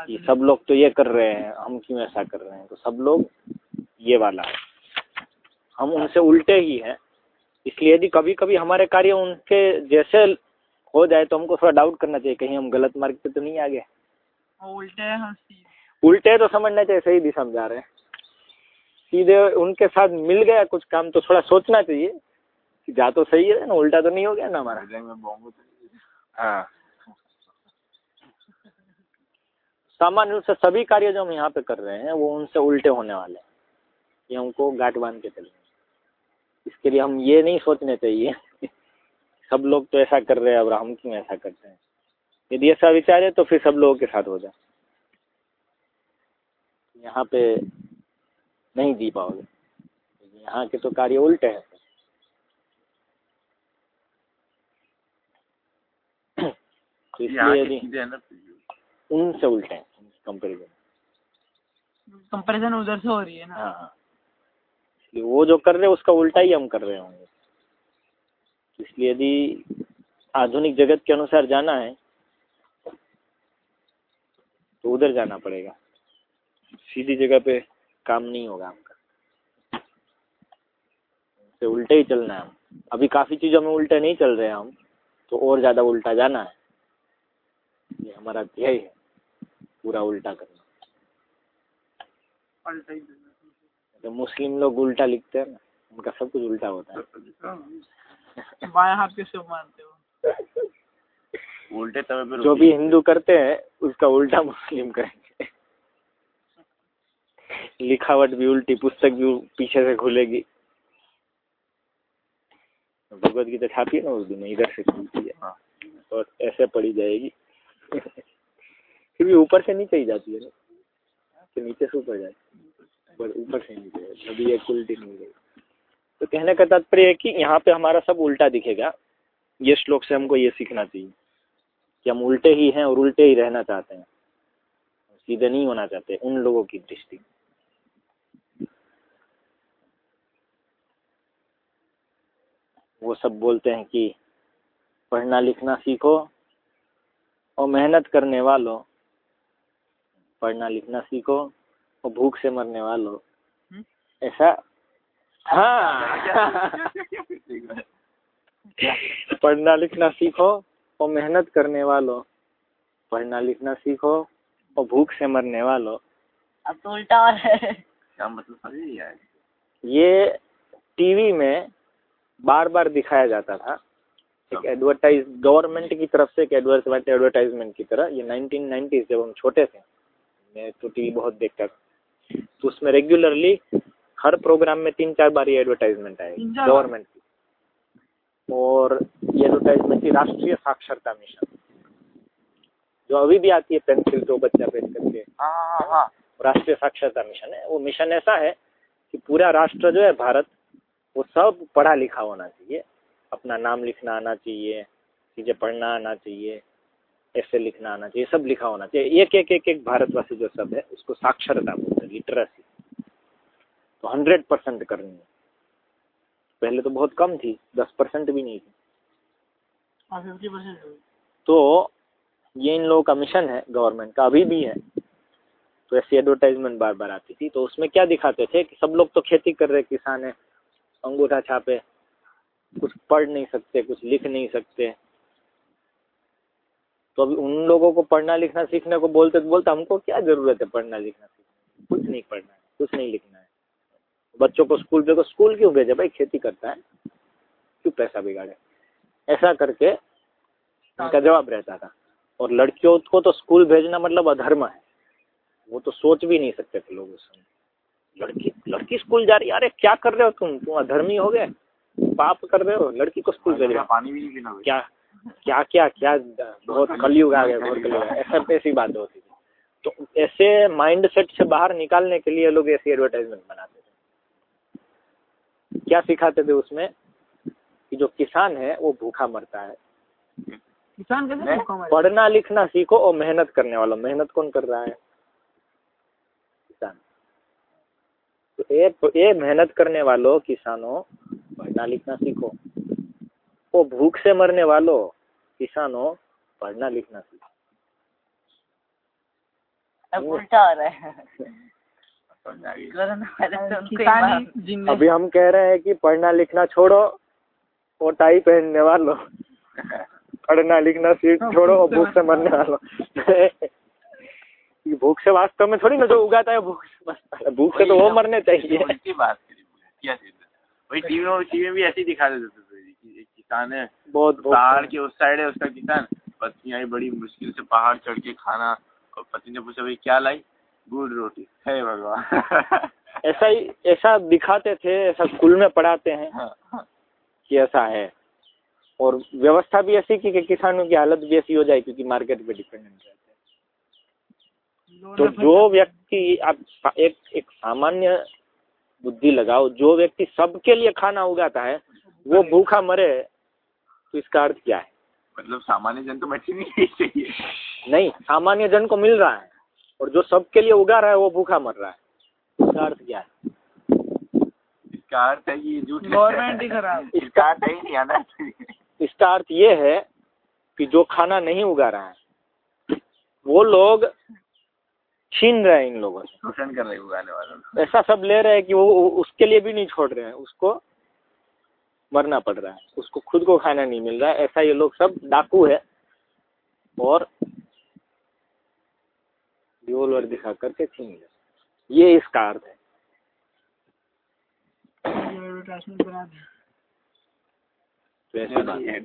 कि सब लोग तो ये कर रहे हैं हम क्यों ऐसा कर रहे हैं? तो सब लोग ये वाला है। हम उनसे उल्टे ही हैं। इसलिए यदि कभी कभी हमारे कार्य उनके जैसे हो जाए तो हमको थोड़ा डाउट करना चाहिए कहीं हम गलत मार्ग पे तो नहीं आ गए उल्टे हैं उल्टे तो समझना चाहिए सही दिशा में जा रहे हैं। सीधे उनके साथ मिल गया कुछ काम तो थोड़ा सोचना चाहिए। जा तो सही है ना उल्टा तो नहीं हो गया ना हमारा? हाँ सामान्य रूप से सभी कार्य जो हम यहाँ पे कर रहे हैं वो उनसे उल्टे होने वाले हैं। ये हमको गांठ बाँध के चलना इसके लिए हम ये नहीं सोचने चाहिए सब लोग तो ऐसा कर रहे हैं और हम क्यों ऐसा करते हैं? यदि ऐसा विचार है तो फिर सब लोगों के साथ हो जाए। यहाँ पे नहीं जी पाओगे। यहाँ के तो कार्य उल्टे हैं। तो इसलिए यदि है ना उनसे उल्टे हैं कंपेरिजन कंपैरिजन उधर से हो रही है ना? हाँ हाँ। इसलिए वो जो कर रहे हैं उसका उल्टा ही हम कर रहे होंगे। इसलिए यदि आधुनिक जगत के अनुसार जाना है तो उधर जाना पड़ेगा। सीधी जगह पे काम नहीं होगा हमका। से उल्टे ही चलना है हम। अभी काफ़ी चीज़ों में उल्टे नहीं चल रहे हैं हम तो और ज़्यादा उल्टा जाना है। ये हमारा ध्येय है पूरा उल्टा करना। तो मुस्लिम लोग उल्टा लिखते हैं ना उनका सब कुछ उल्टा होता है। बाएँ हाथ के मानते हो? उल्टे तवे पे जो भी हिंदू करते हैं उसका उल्टा मुस्लिम करेंगे। लिखावट भी उल्टी पुस्तक भी पीछे से खुलेगी। भगवत गीता छापी है ना उर्दू में इधर से खुलती है। हाँ। और ऐसे पढ़ी जाएगी। फिर भी ऊपर से नीचे ही जाती है ना, कि नीचे से ऊपर जाए। पर ऊपर से नीचे अभी एक उल्टी नहीं गई तो कहने का तात्पर्य है कि यहाँ पे हमारा सब उल्टा दिखेगा। ये श्लोक से हमको ये सीखना चाहिए कि हम उल्टे ही हैं और उल्टे ही रहना चाहते हैं। सीधे नहीं होना चाहते, उन लोगों की दृष्टि। वो सब बोलते हैं कि पढ़ना लिखना सीखो और मेहनत करने वालों पढ़ना लिखना सीखो और भूख से मरने वालों। हम्म? ऐसा? हाँ। पढ़ना लिखना सीखो और मेहनत करने वालों पढ़ना लिखना सीखो और भूख से मरने वालों। अब तो उल्टा और है। क्या मतलब ये टीवी में बार बार दिखाया जाता था। एक एडवर्टाइज गवर्नमेंट की तरफ़ से एक एडवर्टाइज एडवर्टाइजमेंट की तरह ये 1990s जब हम छोटे थे मैं तो टीवी बहुत देखता था तो उसमें रेगुलरली हर प्रोग्राम में तीन चार बार ये एडवर्टाइजमेंट आएगी बार? गवर्नमेंट की। और ये एडवर्टाइजमेंट थी राष्ट्रीय साक्षरता मिशन। जो अभी भी आती है पेंसिल तो बच्चा पेन करके। हाँ हाँ हाँ राष्ट्रीय साक्षरता मिशन है। वो मिशन ऐसा है कि पूरा राष्ट्र जो है भारत वो सब पढ़ा लिखा होना चाहिए। अपना नाम लिखना आना चाहिए चीज़ें पढ़ना आना चाहिए ऐसे लिखना आना चाहिए सब लिखा होना चाहिए। एक एक एक एक भारतवासी जो सब है उसको साक्षरता बोलते हैं लिटरेसी तो हंड्रेड परसेंट करनी है। पहले तो बहुत कम थी दस परसेंट भी नहीं थी। तो ये इन लोगों का मिशन है गवर्नमेंट का अभी भी है। तो ऐसी एडवर्टाइजमेंट बार बार आती थी तो उसमें क्या दिखाते थे कि सब लोग तो खेती कर रहे किसान है अंगूठा छापे। कुछ पढ़ नहीं सकते, कुछ लिख नहीं सकते। तो अभी उन लोगों को पढ़ना लिखना सीखने को बोलते तो बोलते हमको क्या ज़रूरत है पढ़ना लिखना सीखने? कुछ नहीं पढ़ना है, कुछ नहीं लिखना है। बच्चों को स्कूल भेजो स्कूल क्यों भेजे? भाई खेती करता है, क्यों पैसा बिगाड़े? ऐसा करके उनका जवाब रहता था। और लड़कियों को तो स्कूल भेजना मतलब अधर्म है। वो तो सोच भी नहीं सकते थे लोग उस समय। लड़की लड़की स्कूल जा रही अरे क्या कर रहे हो तुम? तुम अधर्मी हो गए। पाप कर रहे हो? लड़की को स्कूल भेज रहे हो? पानी भी नहीं पीना क्या क्या क्या क्या बहुत कलयुग आ गया बहुत कलयुग ऐसा ऐसी बात होती थी तो ऐसे माइंड सेट से बाहर निकालने के लिए लोग ऐसी एडवर्टाइजमेंट बनाते थे। क्या सिखाते थे उसमें? कि जो किसान है वो भूखा मरता है। किसान कैसे भूखा? पढ़ना लिखना सीखो और मेहनत करने वालों। मेहनत कौन कर रहा है किसान तो ये ये मेहनत करने वालों किसानों पढ़ना लिखना सीखो। वो भूख से मरने वालों किसानों पढ़ना लिखना सीखो। अब उल्टा हो रहा है। आ ही ही अभी हम कह रहे हैं कि पढ़ना लिखना छोड़ो और टाई पहनने वालों पढ़ना लिखना सीख छोड़ो और भूख से मरने वालों। ये भूख से वास्तव में थोड़ी ना जो उगाता है भूख से है भूख से तो वो मरने चाहिए। उनकी बात करी क्या चीज़ है? वही टीवी में टीवी में भी ऐसे ही दिखा देते थे एक किसान है बहुत पहाड़ के उस साइड है उसका किसान। पत्नी आई बड़ी मुश्किल से पहाड़ चढ़ के खाना और पति ने पूछा भाई क्या लाई? गुड़ रोटी। है भगवान! ऐसा ही ऐसा दिखाते थे ऐसा स्कूल में पढ़ाते हैं हाँ, हाँ। कि ऐसा है। और व्यवस्था भी ऐसी की कि किसानों की हालत भी ऐसी हो जाए क्योंकि मार्केट पे डिपेंडेंट हैं। तो जो व्यक्ति आप एक एक सामान्य बुद्धि लगाओ जो व्यक्ति सबके लिए खाना उगाता है वो भूखा मरे तो इसका अर्थ क्या है? मतलब सामान्य जन तो मच्छी नहीं चाहिए। नहीं सामान्य जन को मिल रहा है और जो सबके लिए उगा रहा है वो भूखा मर रहा है। इसका अर्थ क्या है? इसका अर्थ है कि ये झूठ गवर्नमेंट ही खराब। इसका अर्थ ही नहीं आना इसका अर्थ ये है कि जो खाना नहीं उगा रहा है वो लोग छीन रहे हैं इन लोगों से। शोषण कर रहे उगाने वालों सब ले रहे हैं कि वो उसके लिए भी नहीं छोड़ रहे हैं उसको मरना पड़ रहा है उसको खुद को खाना नहीं मिल रहा है। ऐसा ये लोग सब डाकू है और रिवोल्वर दिखा करके छीन रहे ये इसका अर्थ है। तो बात है।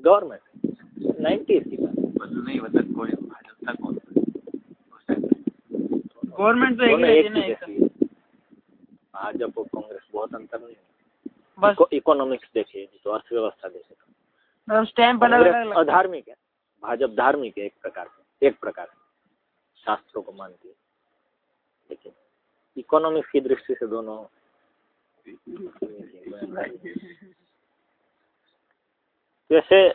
गवर्नमेंट। नाइन्टी की बात। नहीं मतलब कोई भाजपा कौन। गवर्नमेंट तो एक ही ही है जैसी भाजपा और कांग्रेस बहुत अंतर नहीं है। बस। इकोनॉमिक्स देखिए तो अर्थव्यवस्था देखिए स्टैम्प अलग लगता है। है। भाजपा धार्मिक है एक प्रकार से। एक प्रकार से। शास्त्रों को मानती है। लेकिन इकोनॉमिक्स की दृष्टि से दोनों जैसे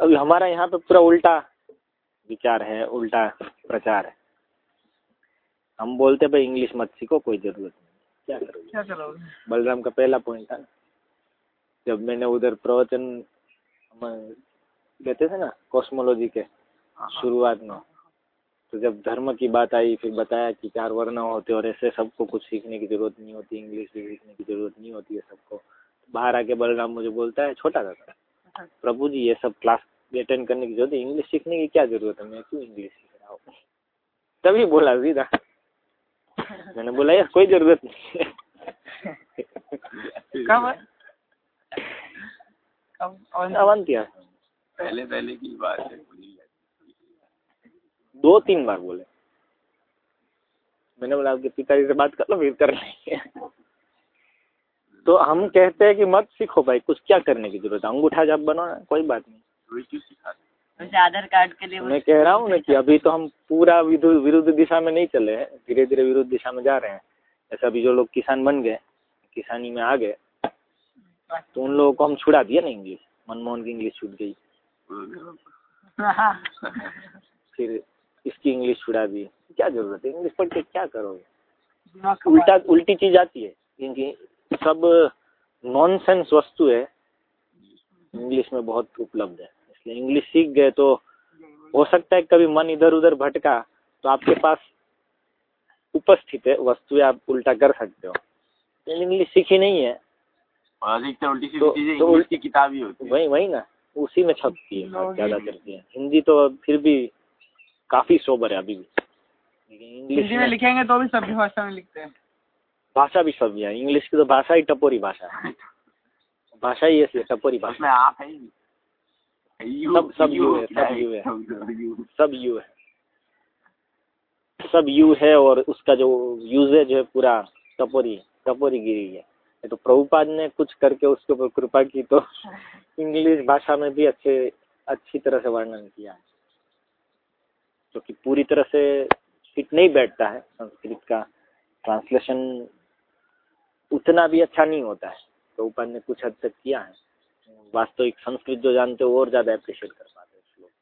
अभी हमारा यहाँ पे पूरा उल्टा विचार है उल्टा प्रचार है। हम बोलते भाई इंग्लिश मत सीखो कोई ज़रूरत नहीं। क्या करोगे क्या करोगे? बलराम का पहला पॉइंट था। जब मैंने उधर प्रवचन कहते थे ना कॉस्मोलॉजी के शुरुआत में। तो जब धर्म की बात आई फिर बताया कि चार वर्ण होते और ऐसे सबको कुछ सीखने की ज़रूरत नहीं होती इंग्लिश भी सीखने की ज़रूरत नहीं होती है सबको। बाहर आके बलराम मुझे बोलता है छोटा था प्रभु जी ये सब क्लास अटेंड करने की ज़रूरत है। इंग्लिश सीखने की क्या ज़रूरत है? मैं क्यों इंग्लिश सीख रहा हूँ? तभी बोला सीधा। मैंने बोला यार कोई ज़रूरत नहीं। कब? कब? और अवंतिया पहले पहले की बात है दो तीन बार बोले। मैंने बोला आपके पिताजी से बात कर लो फिर कर लेंगे। तो हम कहते हैं कि मत सीखो भाई कुछ क्या करने की ज़रूरत है? अंगूठा जब बनो ना कोई बात नहीं। सिखाते? वैसे आधार कार्ड के लिए मैं कह रहा हूँ ना कि अभी तो हम पूरा विरुद्ध दिशा में नहीं चले हैं। धीरे धीरे विरुद्ध दिशा में जा रहे हैं। जैसे अभी जो लोग किसान बन गए किसानी में आ गए तो उन लोगों को हम छुड़ा दिया ना इंग्लिश मनमोहन की इंग्लिश छूट गई। फिर इसकी इंग्लिश छुड़ा दी। क्या ज़रूरत है? इंग्लिश पढ़ के क्या करोगे? उल्टा उल्टी चीज़ आती है क्योंकि सब नॉनसेंस वस्तु है। इंग्लिश में बहुत उपलब्ध है। इसलिए इंग्लिश सीख गए तो हो सकता है कभी मन इधर उधर भटका तो आपके पास उपस्थित है वस्तुएँ आप उल्टा कर सकते हो। लेकिन इंग्लिश सीखी नहीं है। अधिकतर उल्टी सीधी तो- चीज़ें तो इंग्लिश किताब ही होती है। वही वही ना उसी में छपती है ज़्यादा ही- करती है। हिंदी तो फिर भी काफ़ी सोबर है अभी भी। इंग्लिश में लिखेंगे तो भी सभ्य भाषा में लिखते हैं। भाषा भी सब है। इंग्लिश की तो भाषा ही टपोरी भाषा है। भाषा ही ऐसी टपोरी भाषा। आप है ही। यू- सब- सब यू है, सब यू है। सब यू। है। सब यू है। और उसका जो यूजेज है पूरा टपोरी टपोरी गिरी है। तो प्रभुपाद ने कुछ करके उसके ऊपर कृपा की तो इंग्लिश भाषा में भी अच्छे अच्छी तरह से वर्णन किया है। जो कि पूरी तरह से फिट नहीं बैठता है संस्कृत का ट्रांसलेशन उतना भी अच्छा नहीं होता है। प्रभुपाद ने कुछ हद तक किया है। वास्तविक संस्कृत जो जानते हो और ज़्यादा अप्रिशिएट कर पाते हैं उस लोग को।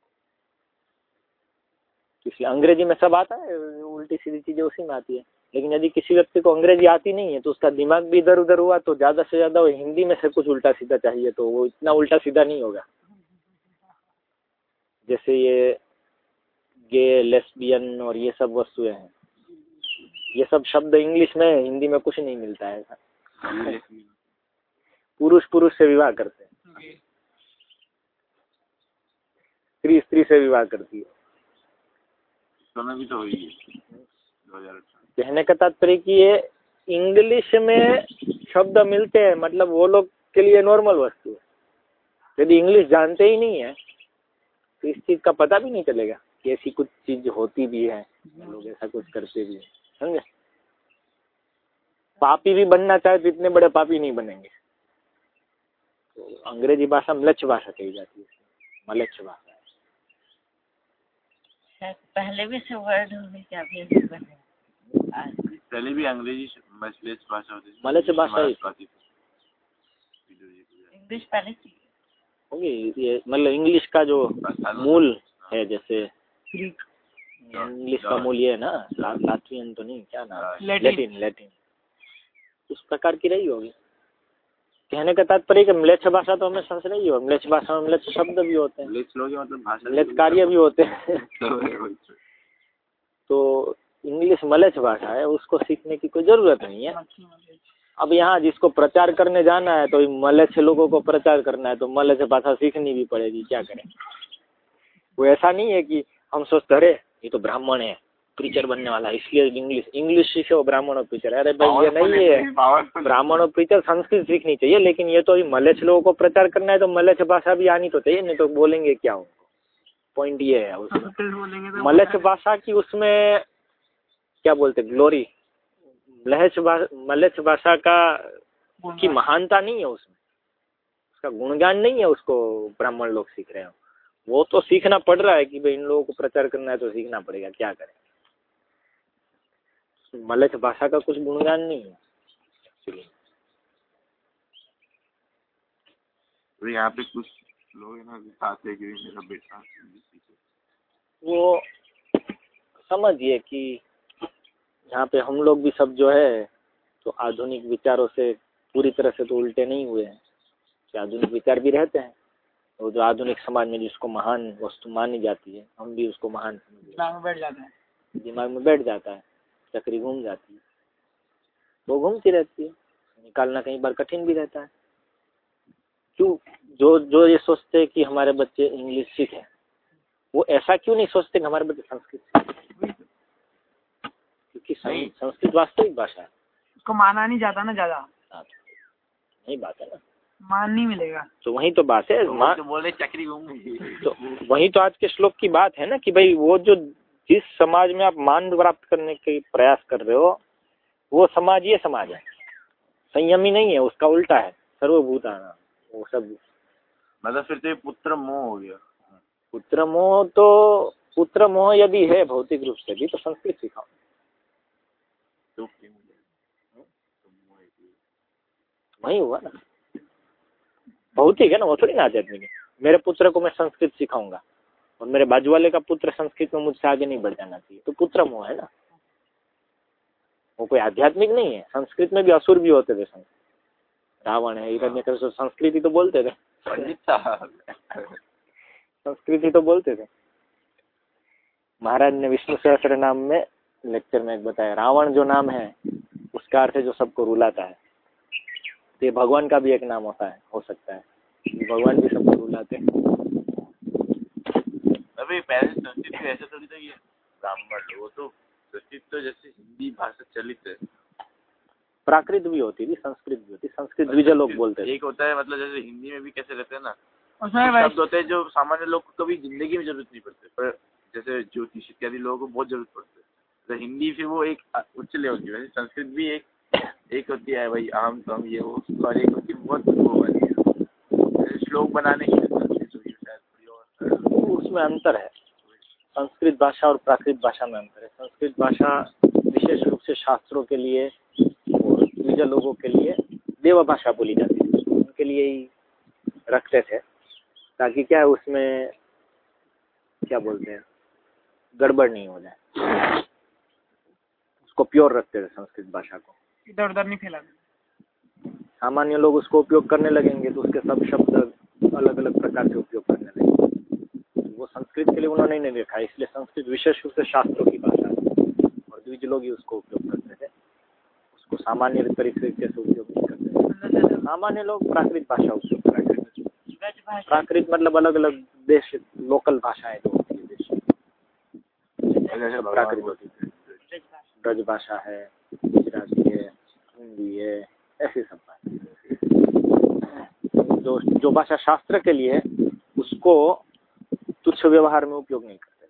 इसलिए अंग्रेज़ी में सब आता है उल्टी सीधी चीज़ें उसी में आती है। लेकिन यदि किसी व्यक्ति को अंग्रेज़ी आती नहीं है तो उसका दिमाग भी इधर उधर हुआ तो ज़्यादा से ज़्यादा वो हिंदी में से कुछ उल्टा सीधा चाहिए तो वो इतना उल्टा सीधा नहीं होगा। जैसे ये गे लेस्बियन और ये सब वस्तुएँ हैं। ये सब शब्द इंग्लिश में हिंदी में कुछ नहीं मिलता है। पुरुष पुरुष से विवाह करते हैं। स्त्री स्त्री से विवाह करती है। समय भी तो हुई है। कहने का तात्पर्य कि ये इंग्लिश में शब्द मिलते हैं मतलब वो लोग के लिए नॉर्मल वस्तु है। यदि इंग्लिश जानते ही नहीं है तो इस चीज़ का पता भी नहीं चलेगा कि ऐसी कुछ चीज़ होती भी है। लोग ऐसा कुछ करते भी है समझे? पापी भी बनना चाहे तो इतने बड़े पापी नहीं बनेंगे। तो अंग्रेज़ी भाषा म्लच भाषा कही जाती है मलच भाषा। है शायद पहले भी से वर्ड अभी ऐसे बने पहले भी अंग्रेज़ी मछली भाषा होती थी। मलच भाषा ही। इंग्लिश पहले से होगी ये मतलब इंग्लिश का जो मूल है जैसे इंग्लिश का मूल ये है ना ला- तो नहीं क्या नाम? लैटिन। लैटिन लैटिन उस प्रकार की रही होगी। कहने का तात्पर्य कि म्लेच्छ भाषा तो हमें से रही हो म्लेच्छ भाषा में म्लेच्छ शब्द भी होते हैं। म्लेच्छ लोग मतलब भाषा म्लेच्छ कार्य भी होते हैं। तो इंग्लिश मलेच्छ भाषा है उसको सीखने की कोई ज़रूरत नहीं है। अब यहाँ जिसको प्रचार करने जाना है तो मलेच्छ लोगों को प्रचार करना है तो मलेच्छ भाषा सीखनी भी पड़ेगी क्या करें? वो ऐसा नहीं है कि हम सोचते अरे ये तो ब्राह्मण है। प्रीचर बनने वाला है इसलिए इंग्लिश इंग्लिश सीखे वो ब्राह्मण और प्रीचर अरे भाई ये नहीं है। ब्राह्मण और प्रीचर संस्कृत सीखनी चाहिए लेकिन ये तो अभी मलेच्छ लोगों को प्रचार करना है तो मलेच्छ भाषा भी आनी तो चाहिए नहीं तो बोलेंगे क्या उनको? पॉइंट ये है उसमें तो मलेच्छ भाषा की उसमें क्या बोलते ग्लोरी मलेच्छ भाषा मलेच्छ भाषा का की महानता नहीं है उसमें। उसका गुणगान नहीं है उसको ब्राह्मण लोग सीख रहे हो। वो तो सीखना पड़ रहा है कि भाई इन लोगों को प्रचार करना है तो सीखना पड़ेगा क्या करें? मलेच्छ भाषा का कुछ गुणगान नहीं है। एक्चुअली तो यहाँ पे कुछ लोग है ना हैं कि मेरा बेटा वो समझिए कि यहाँ पे हम लोग भी सब जो है तो आधुनिक विचारों से पूरी तरह से तो उल्टे नहीं हुए हैं। कि आधुनिक विचार भी रहते हैं वो जो आधुनिक समाज में जिसको महान वस्तु मानी जाती है हम भी उसको महान समझ दिमाग में बैठ जाता है। दिमाग में बैठ जाता है। चक्री घूम जाती है। वो घूमती रहती है निकालना कई बार कठिन भी रहता है। क्यों? जो जो ये सोचते हैं कि हमारे बच्चे इंग्लिश सीखें वो ऐसा क्यों नहीं सोचते कि हमारे बच्चे संस्कृत क्योंकि संस्कृत वास्तविक भाषा है। उसको माना नहीं जाता ना ज़्यादा। हाँ, नहीं बात है ना। मान नहीं मिलेगा। तो वही तो बात है तो माँ तो बोल चक्री घूम तो वही तो आज के श्लोक की बात है ना कि भाई वो जो जिस समाज में आप मान प्राप्त करने के प्रयास कर रहे हो वो समाज ये समाज है। संयमी नहीं है उसका उल्टा है सर्वभूताना वो सब। मतलब फिर तो ये पुत्र मोह हो गया। पुत्र मोह तो पुत्र मोह यदि है भौतिक रूप से भी तो संस्कृत सिखाओ। तो वही हुआ ना। भौतिक है ना वो थोड़ी ना आध्यात्मिक है। मेरे पुत्र को मैं संस्कृत सिखाऊँगा। और मेरे बाजू वाले का पुत्र संस्कृत में मुझसे आगे नहीं बढ़ जाना चाहिए। तो पुत्र मोह है ना? वो कोई आध्यात्मिक नहीं है संस्कृत में भी असुर भी होते थे संस्कृत। रावण है हिरण्य संस्कृति तो बोलते थे। संस्कृति तो बोलते थे। महाराज ने विष्णु सहस्त्र नाम में लेक्चर में एक बताया रावण जो नाम है उसका अर्थ है जो सबको रुलाता है। तो ये भगवान का भी एक नाम होता है हो सकता है। भगवान भी सबको रुलाते हैं। अभी पहले संस्कृत में ऐसा थोड़ी था ये ब्राह्मण वो तो संस्कृत तो जैसे हिंदी भाषा चलित है। प्राकृत भी होती थी संस्कृत भी होती संस्कृत द्विज लोग बोलते थे। एक होता है मतलब जैसे हिंदी में भी कैसे रहते हैं ना शब्द होते हैं जो सामान्य लोग को कभी ज़िंदगी में ज़रूरत नहीं पड़ते पर जैसे ज्योतिष इत्यादि लोगों को बहुत ज़रूरत पड़ती है। तो हिंदी फिर वो एक उच्च लेवल की वैसे संस्कृत भी एक एक होती है भाई आम तम ये वो और एक होती है बहुत वो वाली है। श्लोक बनाने की संस्कृत हुई शायद थोड़ी और सरल। उसमें अंतर है। संस्कृत भाषा और प्राकृत भाषा में अंतर है। संस्कृत भाषा विशेष रूप से शास्त्रों के लिए और द्विज लोगों के लिए देव भाषा बोली जाती थी उनके लिए ही रखते थे। ताकि क्या है उसमें क्या बोलते हैं गड़बड़ नहीं हो जाए। उसको प्योर रखते थे संस्कृत भाषा को। इधर उधर नहीं फैला सामान्य लोग उसको उपयोग करने लगेंगे तो उसके सब शब्द अलग अलग प्रकार से उपयोग करने लगेंगे। वो संस्कृत के लिए उन्होंने नहीं देखा, इसलिए संस्कृत विशेष रूप से शास्त्रों की भाषा है। और द्विज लोग ही उसको उपयोग करते थे उसको सामान्य तरीके से उपयोग नहीं करते सामान्य लोग प्राकृत भाषा थे प्राकृत मतलब अलग अलग देश, लोकल भाषाएँ होती है देश प्राकृत होती है। ब्रज भाषा है, गुजराती है, हिंदी है, ऐसी सब भाषा जो जो भाषा शास्त्र के लिए उसको तुच्छ व्यवहार में उपयोग नहीं करते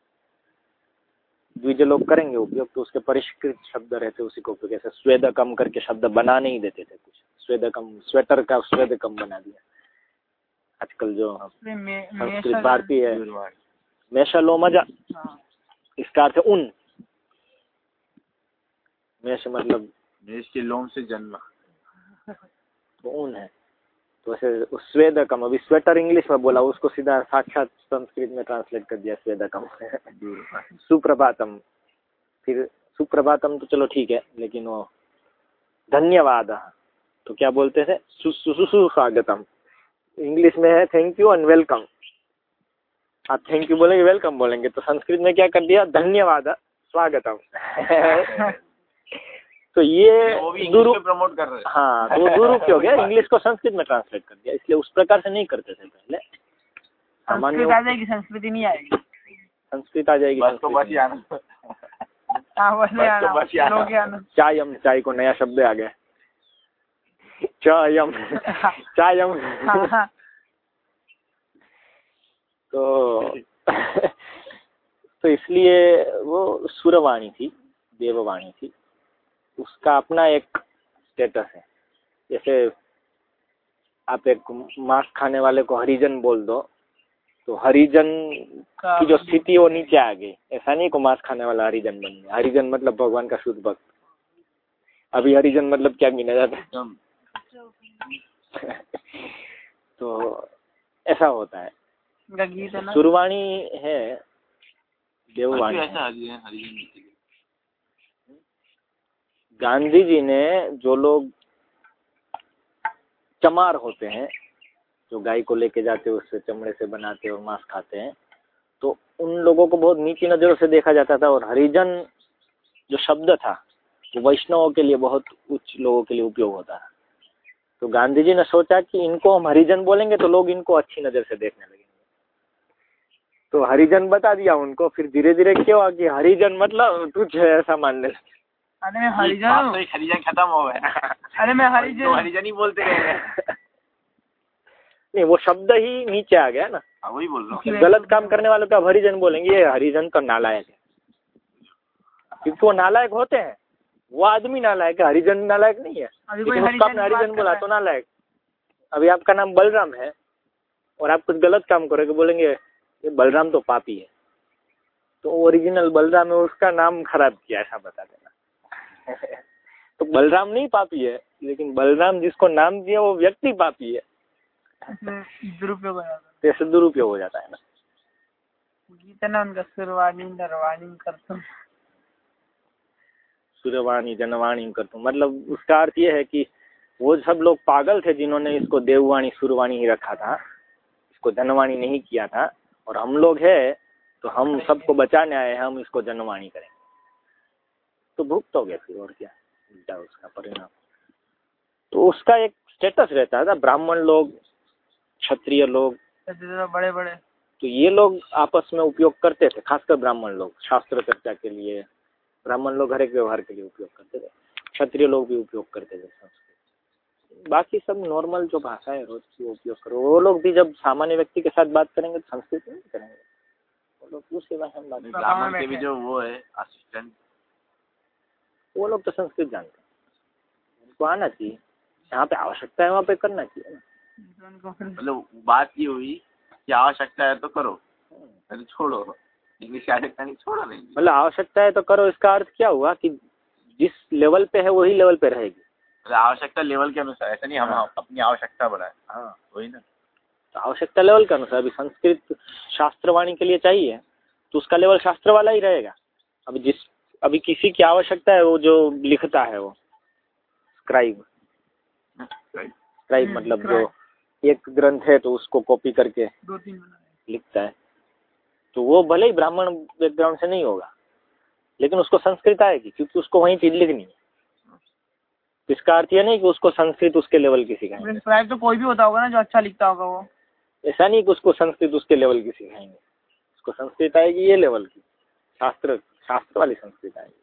द्विज लोग करेंगे उपयोग तो उसके परिष्कृत शब्द रहते उसी को उपयोग। जैसे स्वेदकम करके शब्द बना नहीं देते थे कुछ। स्वेदकम स्वेटर का स्वेदकम बना दिया। आजकल जो संस्कृत भारतीय है। दूरवाणी। मेषलोमजा हाँ। इसका अर्थ है उन मेष मतलब मेष के लोम से जन्म। तो ऊन है। तो ऐसे स्वेदकम अभी स्वेटर इंग्लिश में बोला उसको सीधा साक्षात संस्कृत में ट्रांसलेट कर दिया स्वेदकम। सुप्रभातम। फिर सुप्रभातम तो चलो ठीक है लेकिन वो धन्यवाद। तो क्या बोलते थे सुस्वागतम इंग्लिश में है थैंक यू एंड वेलकम आप थैंक यू बोलेंगे वेलकम बोलेंगे तो संस्कृत में क्या कर दिया? धन्यवाद स्वागतम। तो ये में प्रमोट कर रहे हैं। हाँ तो वो दुरुपयोग हो गया? इंग्लिश को संस्कृत में ट्रांसलेट कर दिया इसलिए उस प्रकार से नहीं करते थे पहले। संस्कृत आ जाएगी संस्कृति नहीं आएगी। संस्कृत आ जाएगी बस आना हाँ बस बस तो बस ही आना। लोग ही चायम चाय को नया शब्द आ गया। Chime chime. हाँ हाँ। तो तो इसलिए वो सुरवाणी थी देववाणी थी। उसका अपना एक स्टेटस है। जैसे आप एक मांस खाने वाले को हरिजन बोल दो तो हरिजन की जो स्थिति वो नीचे आ गई। ऐसा नहीं को मांस खाने वाला हरिजन बन गया। हरिजन मतलब भगवान का शुद्ध भक्त। अभी हरिजन मतलब क्या गिना जाता है? तो ऐसा होता है। है सुरवाणी है देववाणी तो है। ऐसा हरिजन हरिजन नीति है। गांधी जी ने जो लोग चमार होते हैं, जो गाय को लेके जाते हैं, उससे चमड़े से बनाते और मांस खाते हैं तो उन लोगों को बहुत नीची नज़रों से देखा जाता था और हरिजन जो शब्द था, वो वैष्णवों के लिए बहुत उच्च लोगों के लिए उपयोग होता था। तो गांधी जी ने सोचा कि इनको हम हरिजन बोलेंगे तो लोग इनको अच्छी नज़र से देखने लगेंगे। तो हरिजन बता दिया उनको, फिर धीरे धीरे क्या हुआ कि हरिजन मतलब तुझ ऐसा मानने लगे। अरे मैं हरिजन तो हरिजन खत्म हो गया। अरे मैं तो हरिजन हरिजन ही बोलते रहे। नहीं वो शब्द ही नीचे आ गया ना। हाँ वही बोल रहा हूँ। गलत काम करने वालों का आप हरिजन बोलेंगे ये हरिजन तो नालायक है। क्योंकि वो नालायक होते हैं। वो आदमी नालायक है हरिजन नालायक नहीं है। लेकिन उसका हरिजन आपने हरिजन बोला तो नालायक। अभी आपका नाम बलराम है और आप कुछ गलत काम करोगे बोलेंगे ये बलराम तो पापी है। तो ओरिजिनल बलराम है उसका नाम खराब किया ऐसा बता देना। तो बलराम नहीं पापी है लेकिन बलराम जिसको नाम दिया वो व्यक्ति पापी है। दुरुपयोग हो जाता तो ऐसे दुरुपयोग हो जाता है ना। है है सुरवाणी नरवाणी जनवाणी करतु मतलब उसका अर्थ ये है कि वो सब लोग पागल थे जिन्होंने इसको देववाणी सुरवाणी ही रखा था। इसको जनवाणी नहीं किया था। और हम लोग है तो हम सबको बचाने आए हैं हम इसको जनवाणी करेंगे तो भुगत हो गया फिर और क्या? उल्टा उसका परिणाम। तो उसका एक स्टेटस रहता था ब्राह्मण लोग क्षत्रिय लोग। बड़े बड़े तो ये लोग आपस में उपयोग करते थे खासकर ब्राह्मण लोग शास्त्र चर्चा के लिए। ब्राह्मण लोग हर एक व्यवहार के लिए उपयोग करते थे। क्षत्रिय लोग भी उपयोग करते थे संस्कृत। बाकी सब नॉर्मल जो भाषा है रोज की उपयोग करो। वो लोग भी जब सामान्य व्यक्ति के साथ बात करेंगे तो संस्कृत में नहीं करेंगे। वो लोग दूसरी भाषा में बात करेंगे ब्राह्मण के भी जो वो है असिस्टेंट वो लोग तो संस्कृत जानते हैं। उनको आना चाहिए। जहाँ पे आवश्यकता है वहाँ पे करना चाहिए। ना मतलब बात ये हुई कि आवश्यकता है तो करो। अरे छोड़ो। इंग्लिश आवश्यकता नहीं छोड़ो नहीं। मतलब आवश्यकता है तो करो। इसका अर्थ क्या हुआ कि जिस लेवल पे है वही लेवल पे रहेगी। मतलब आवश्यकता लेवल के अनुसार ऐसा नहीं हम हाँ। अपनी आवश्यकता बढ़ाए। हाँ। वही ना। तो आवश्यकता लेवल के अनुसार अभी संस्कृत शास्त्रवाणी के लिए चाहिए तो उसका लेवल शास्त्र वाला ही रहेगा। अभी जिस अभी किसी की आवश्यकता है वो जो लिखता है वो। स्क्राइब स्क्राइब हम्म, मतलब जो एक ग्रंथ है तो उसको कॉपी करके दो तीन बनाए लिखता है। तो वो भले ही ब्राह्मण बैकग्राउंड से नहीं होगा लेकिन उसको संस्कृत आएगी क्योंकि उसको वही चीज़ लिखनी है। इसका अर्थ यह नहीं कि उसको संस्कृत उसके लेवल की सिखाएँगे। स्क्राइब तो कोई भी होता होगा ना जो अच्छा लिखता होगा वो। ऐसा नहीं कि उसको संस्कृत उसके लेवल की सिखाएँगे। उसको संस्कृत आएगी ये लेवल की शास्त्र शास्त्र वाली संस्कृत आएगी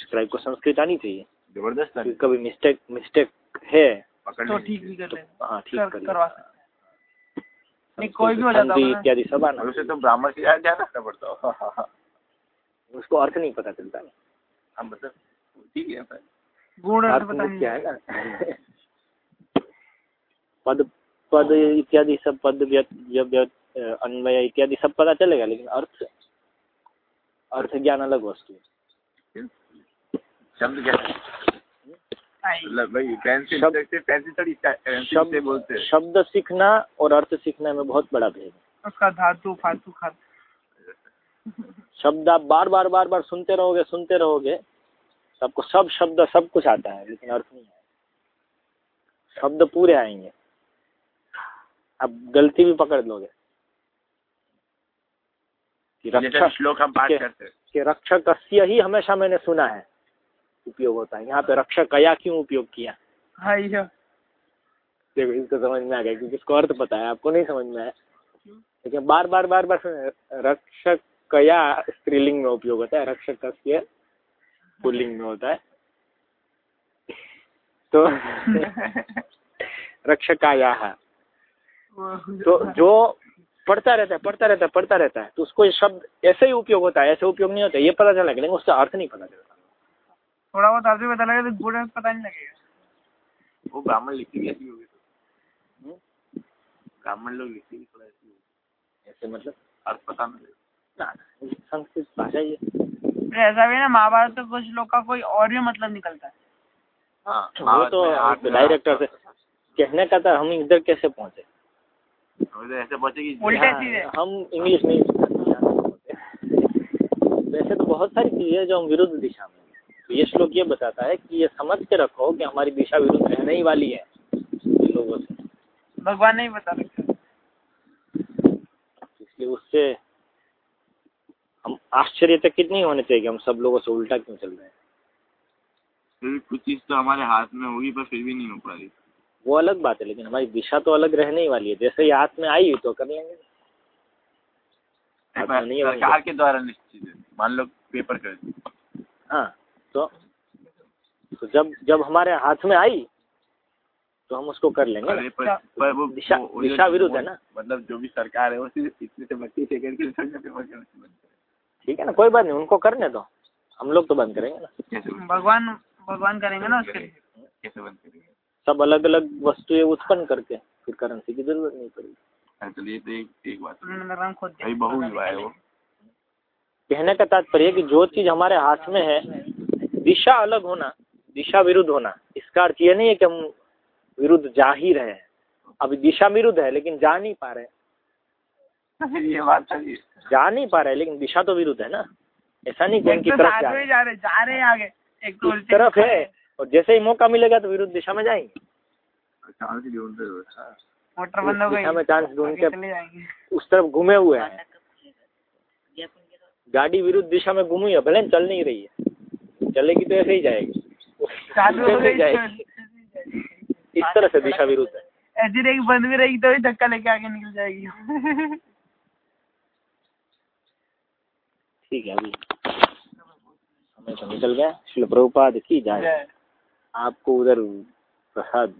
स्क्राइब को संस्कृत आनी चाहिए। ज़बरदस्त है। कभी मिस्टेक मिस्टेक है तो ठीक भी कर लेगा हाँ। ठीक कर, कर करवा सकते नहीं कोई भी हो जाता ना। इत्यादि सब आना उसे तो ब्राह्मण से रखना पड़ता हो। उसको अर्थ नहीं पता चलता हम मतलब ठीक है गुण अर्थ पता नहीं है ना। पद पद इत्यादि सब पद व्यत व्य- व्य- अन्वय इत्यादि सब पता चलेगा लेकिन अर्थ अर्थ ज्ञान अलग वस्तु है। शब्द क्या है? आई। मतलब शब्द- से पेंसिल थोड़ी पेंसिल से बोलते हैं। शब्द सीखना और अर्थ सीखने में बहुत बड़ा भेद है। उसका धातु फातु खात। शब्द आप बार बार बार बार सुनते रहोगे सुनते रहोगे सबको सब शब्द सब कुछ आता है लेकिन अर्थ नहीं आएगा शब्द पूरे आएँगे। आप गलती भी पकड़ लोगे। कि रक्षक श्लोक हम के- करते हैं। कि रक्षक ही हमेशा मैंने सुना है उपयोग होता है। यहाँ पे रक्षक कया क्यों उपयोग किया? हाँ देखो इसको समझ में आ गया क्योंकि इसको अर्थ पता है आपको नहीं समझ में आया। लेकिन बार बार बार बार सुने रक्षक कया स्त्रीलिंग में उपयोग होता है रक्षक कस्य पुल्लिंग में होता है। तो रक्षकाया। तो जो पढ़ता रहता है पढ़ता रहता है पढ़ता रहता है। तो उसको ये शब्द ऐसे ही उपयोग होता है ऐसे उपयोग नहीं होता ये पता चला लेकिन उसका अर्थ नहीं पता चलता। थोड़ा बहुत अर्थ भी पता लगे तो अर्थ पता नहीं लगेगा। वो ब्राह्मण लिखती भी ऐसी होगी तो? ब्राह्मण लोग लिखती भी थोड़ा ऐसी होगी। ऐसे मतलब? अर्थ पता नहीं लगेगा। संस्कृत भाषा ही है। ऐसा भी ना महाभारत तो कुछ लोग का कोई और भी मतलब निकलता है। हाँ वो तो डायरेक्टर से कहने का था हम इधर कैसे पहुँचे? तो ऐसे कि उल्टे हाँ, सीधे। हम इंग्लिश नहीं जानते वैसे तो बहुत सारी चीज़ें हैं जो हम विरुद्ध दिशा में हैं। तो ये श्लोक ये बताता है कि ये समझ के रखो कि हमारी दिशा विरुद्ध रहने ही वाली है लोगों से। भगवान नहीं बता सकते। इसलिए उससे हम आश्चर्यचकित नहीं होने चाहिए कि हम सब लोगों से उल्टा क्यों चल रहे हैं। फिर कुछ चीज़ तो हमारे हाथ में होगी पर फिर भी नहीं हो पा रही। वो अलग बात है लेकिन हमारी दिशा तो अलग रहने ही वाली है। जैसे ही हाथ में आई तो कर लेंगे। हाथ में सरकार के द्वारा निश्चित मान लो पेपर कर हाँ तो तो जब जब हमारे हाथ में आई तो हम उसको कर लेंगे। अरे पर, पर वो दिशा- वो- वो दिशा विरुद्ध है ना। मतलब जो भी सरकार है वो सिर्फ़ इतने से बत्तीस सेकंड के लिए पेपर करने से बंद करे ठीक है ना कोई बात नहीं उनको करने दो। हम लोग तो बंद करेंगे ना। भगवान भगवान करेंगे ना उसके लिए कैसे बंद करेंगे? सब अलग अलग वस्तुएँ उत्पन्न करके फिर करेंसी की ज़रूरत नहीं पड़ेगी। चलिए तो एक एक बात उन्होंने मेरा नाम खोद दिया। भाई बहु विवाह है कहने का तात्पर्य कि जो चीज़ हमारे हाथ में है दिशा अलग होना दिशा विरुद्ध होना इसका अर्थ ये नहीं है कि हम विरुद्ध जा ही रहे हैं। अभी दिशा विरुद्ध है लेकिन जा नहीं पा रहे। ये बात सही जा नहीं पा रहे लेकिन दिशा तो विरुद्ध है ना। ऐसा नहीं कि उनकी तो तरफ़ जा रहे जा रहे हैं आगे। एक तो तरफ़ है। और जैसे ही मौका मिलेगा तो विरुद्ध दिशा में जाएँगे। चांस ढूंढते हो। मोटर बंद हो उस गई। दिशा चांस ढूंढ के उस तरफ़ घूमे हुए हैं। गाड़ी विरुद्ध दिशा में घूमी है भले चल नहीं रही है। चलेगी तो ऐसे ही जाएगी। ऐसे जाएगी। इस तरह से दिशा विरुद्ध है। ऐसी रहेगी बंद भी रहेगी तो भी धक्का लेके आगे निकल जाएगी। ठीक है अभी हमें तो निकल गया। शिल प्रभुपाद की जाए जय। आपको उधर प्रसाद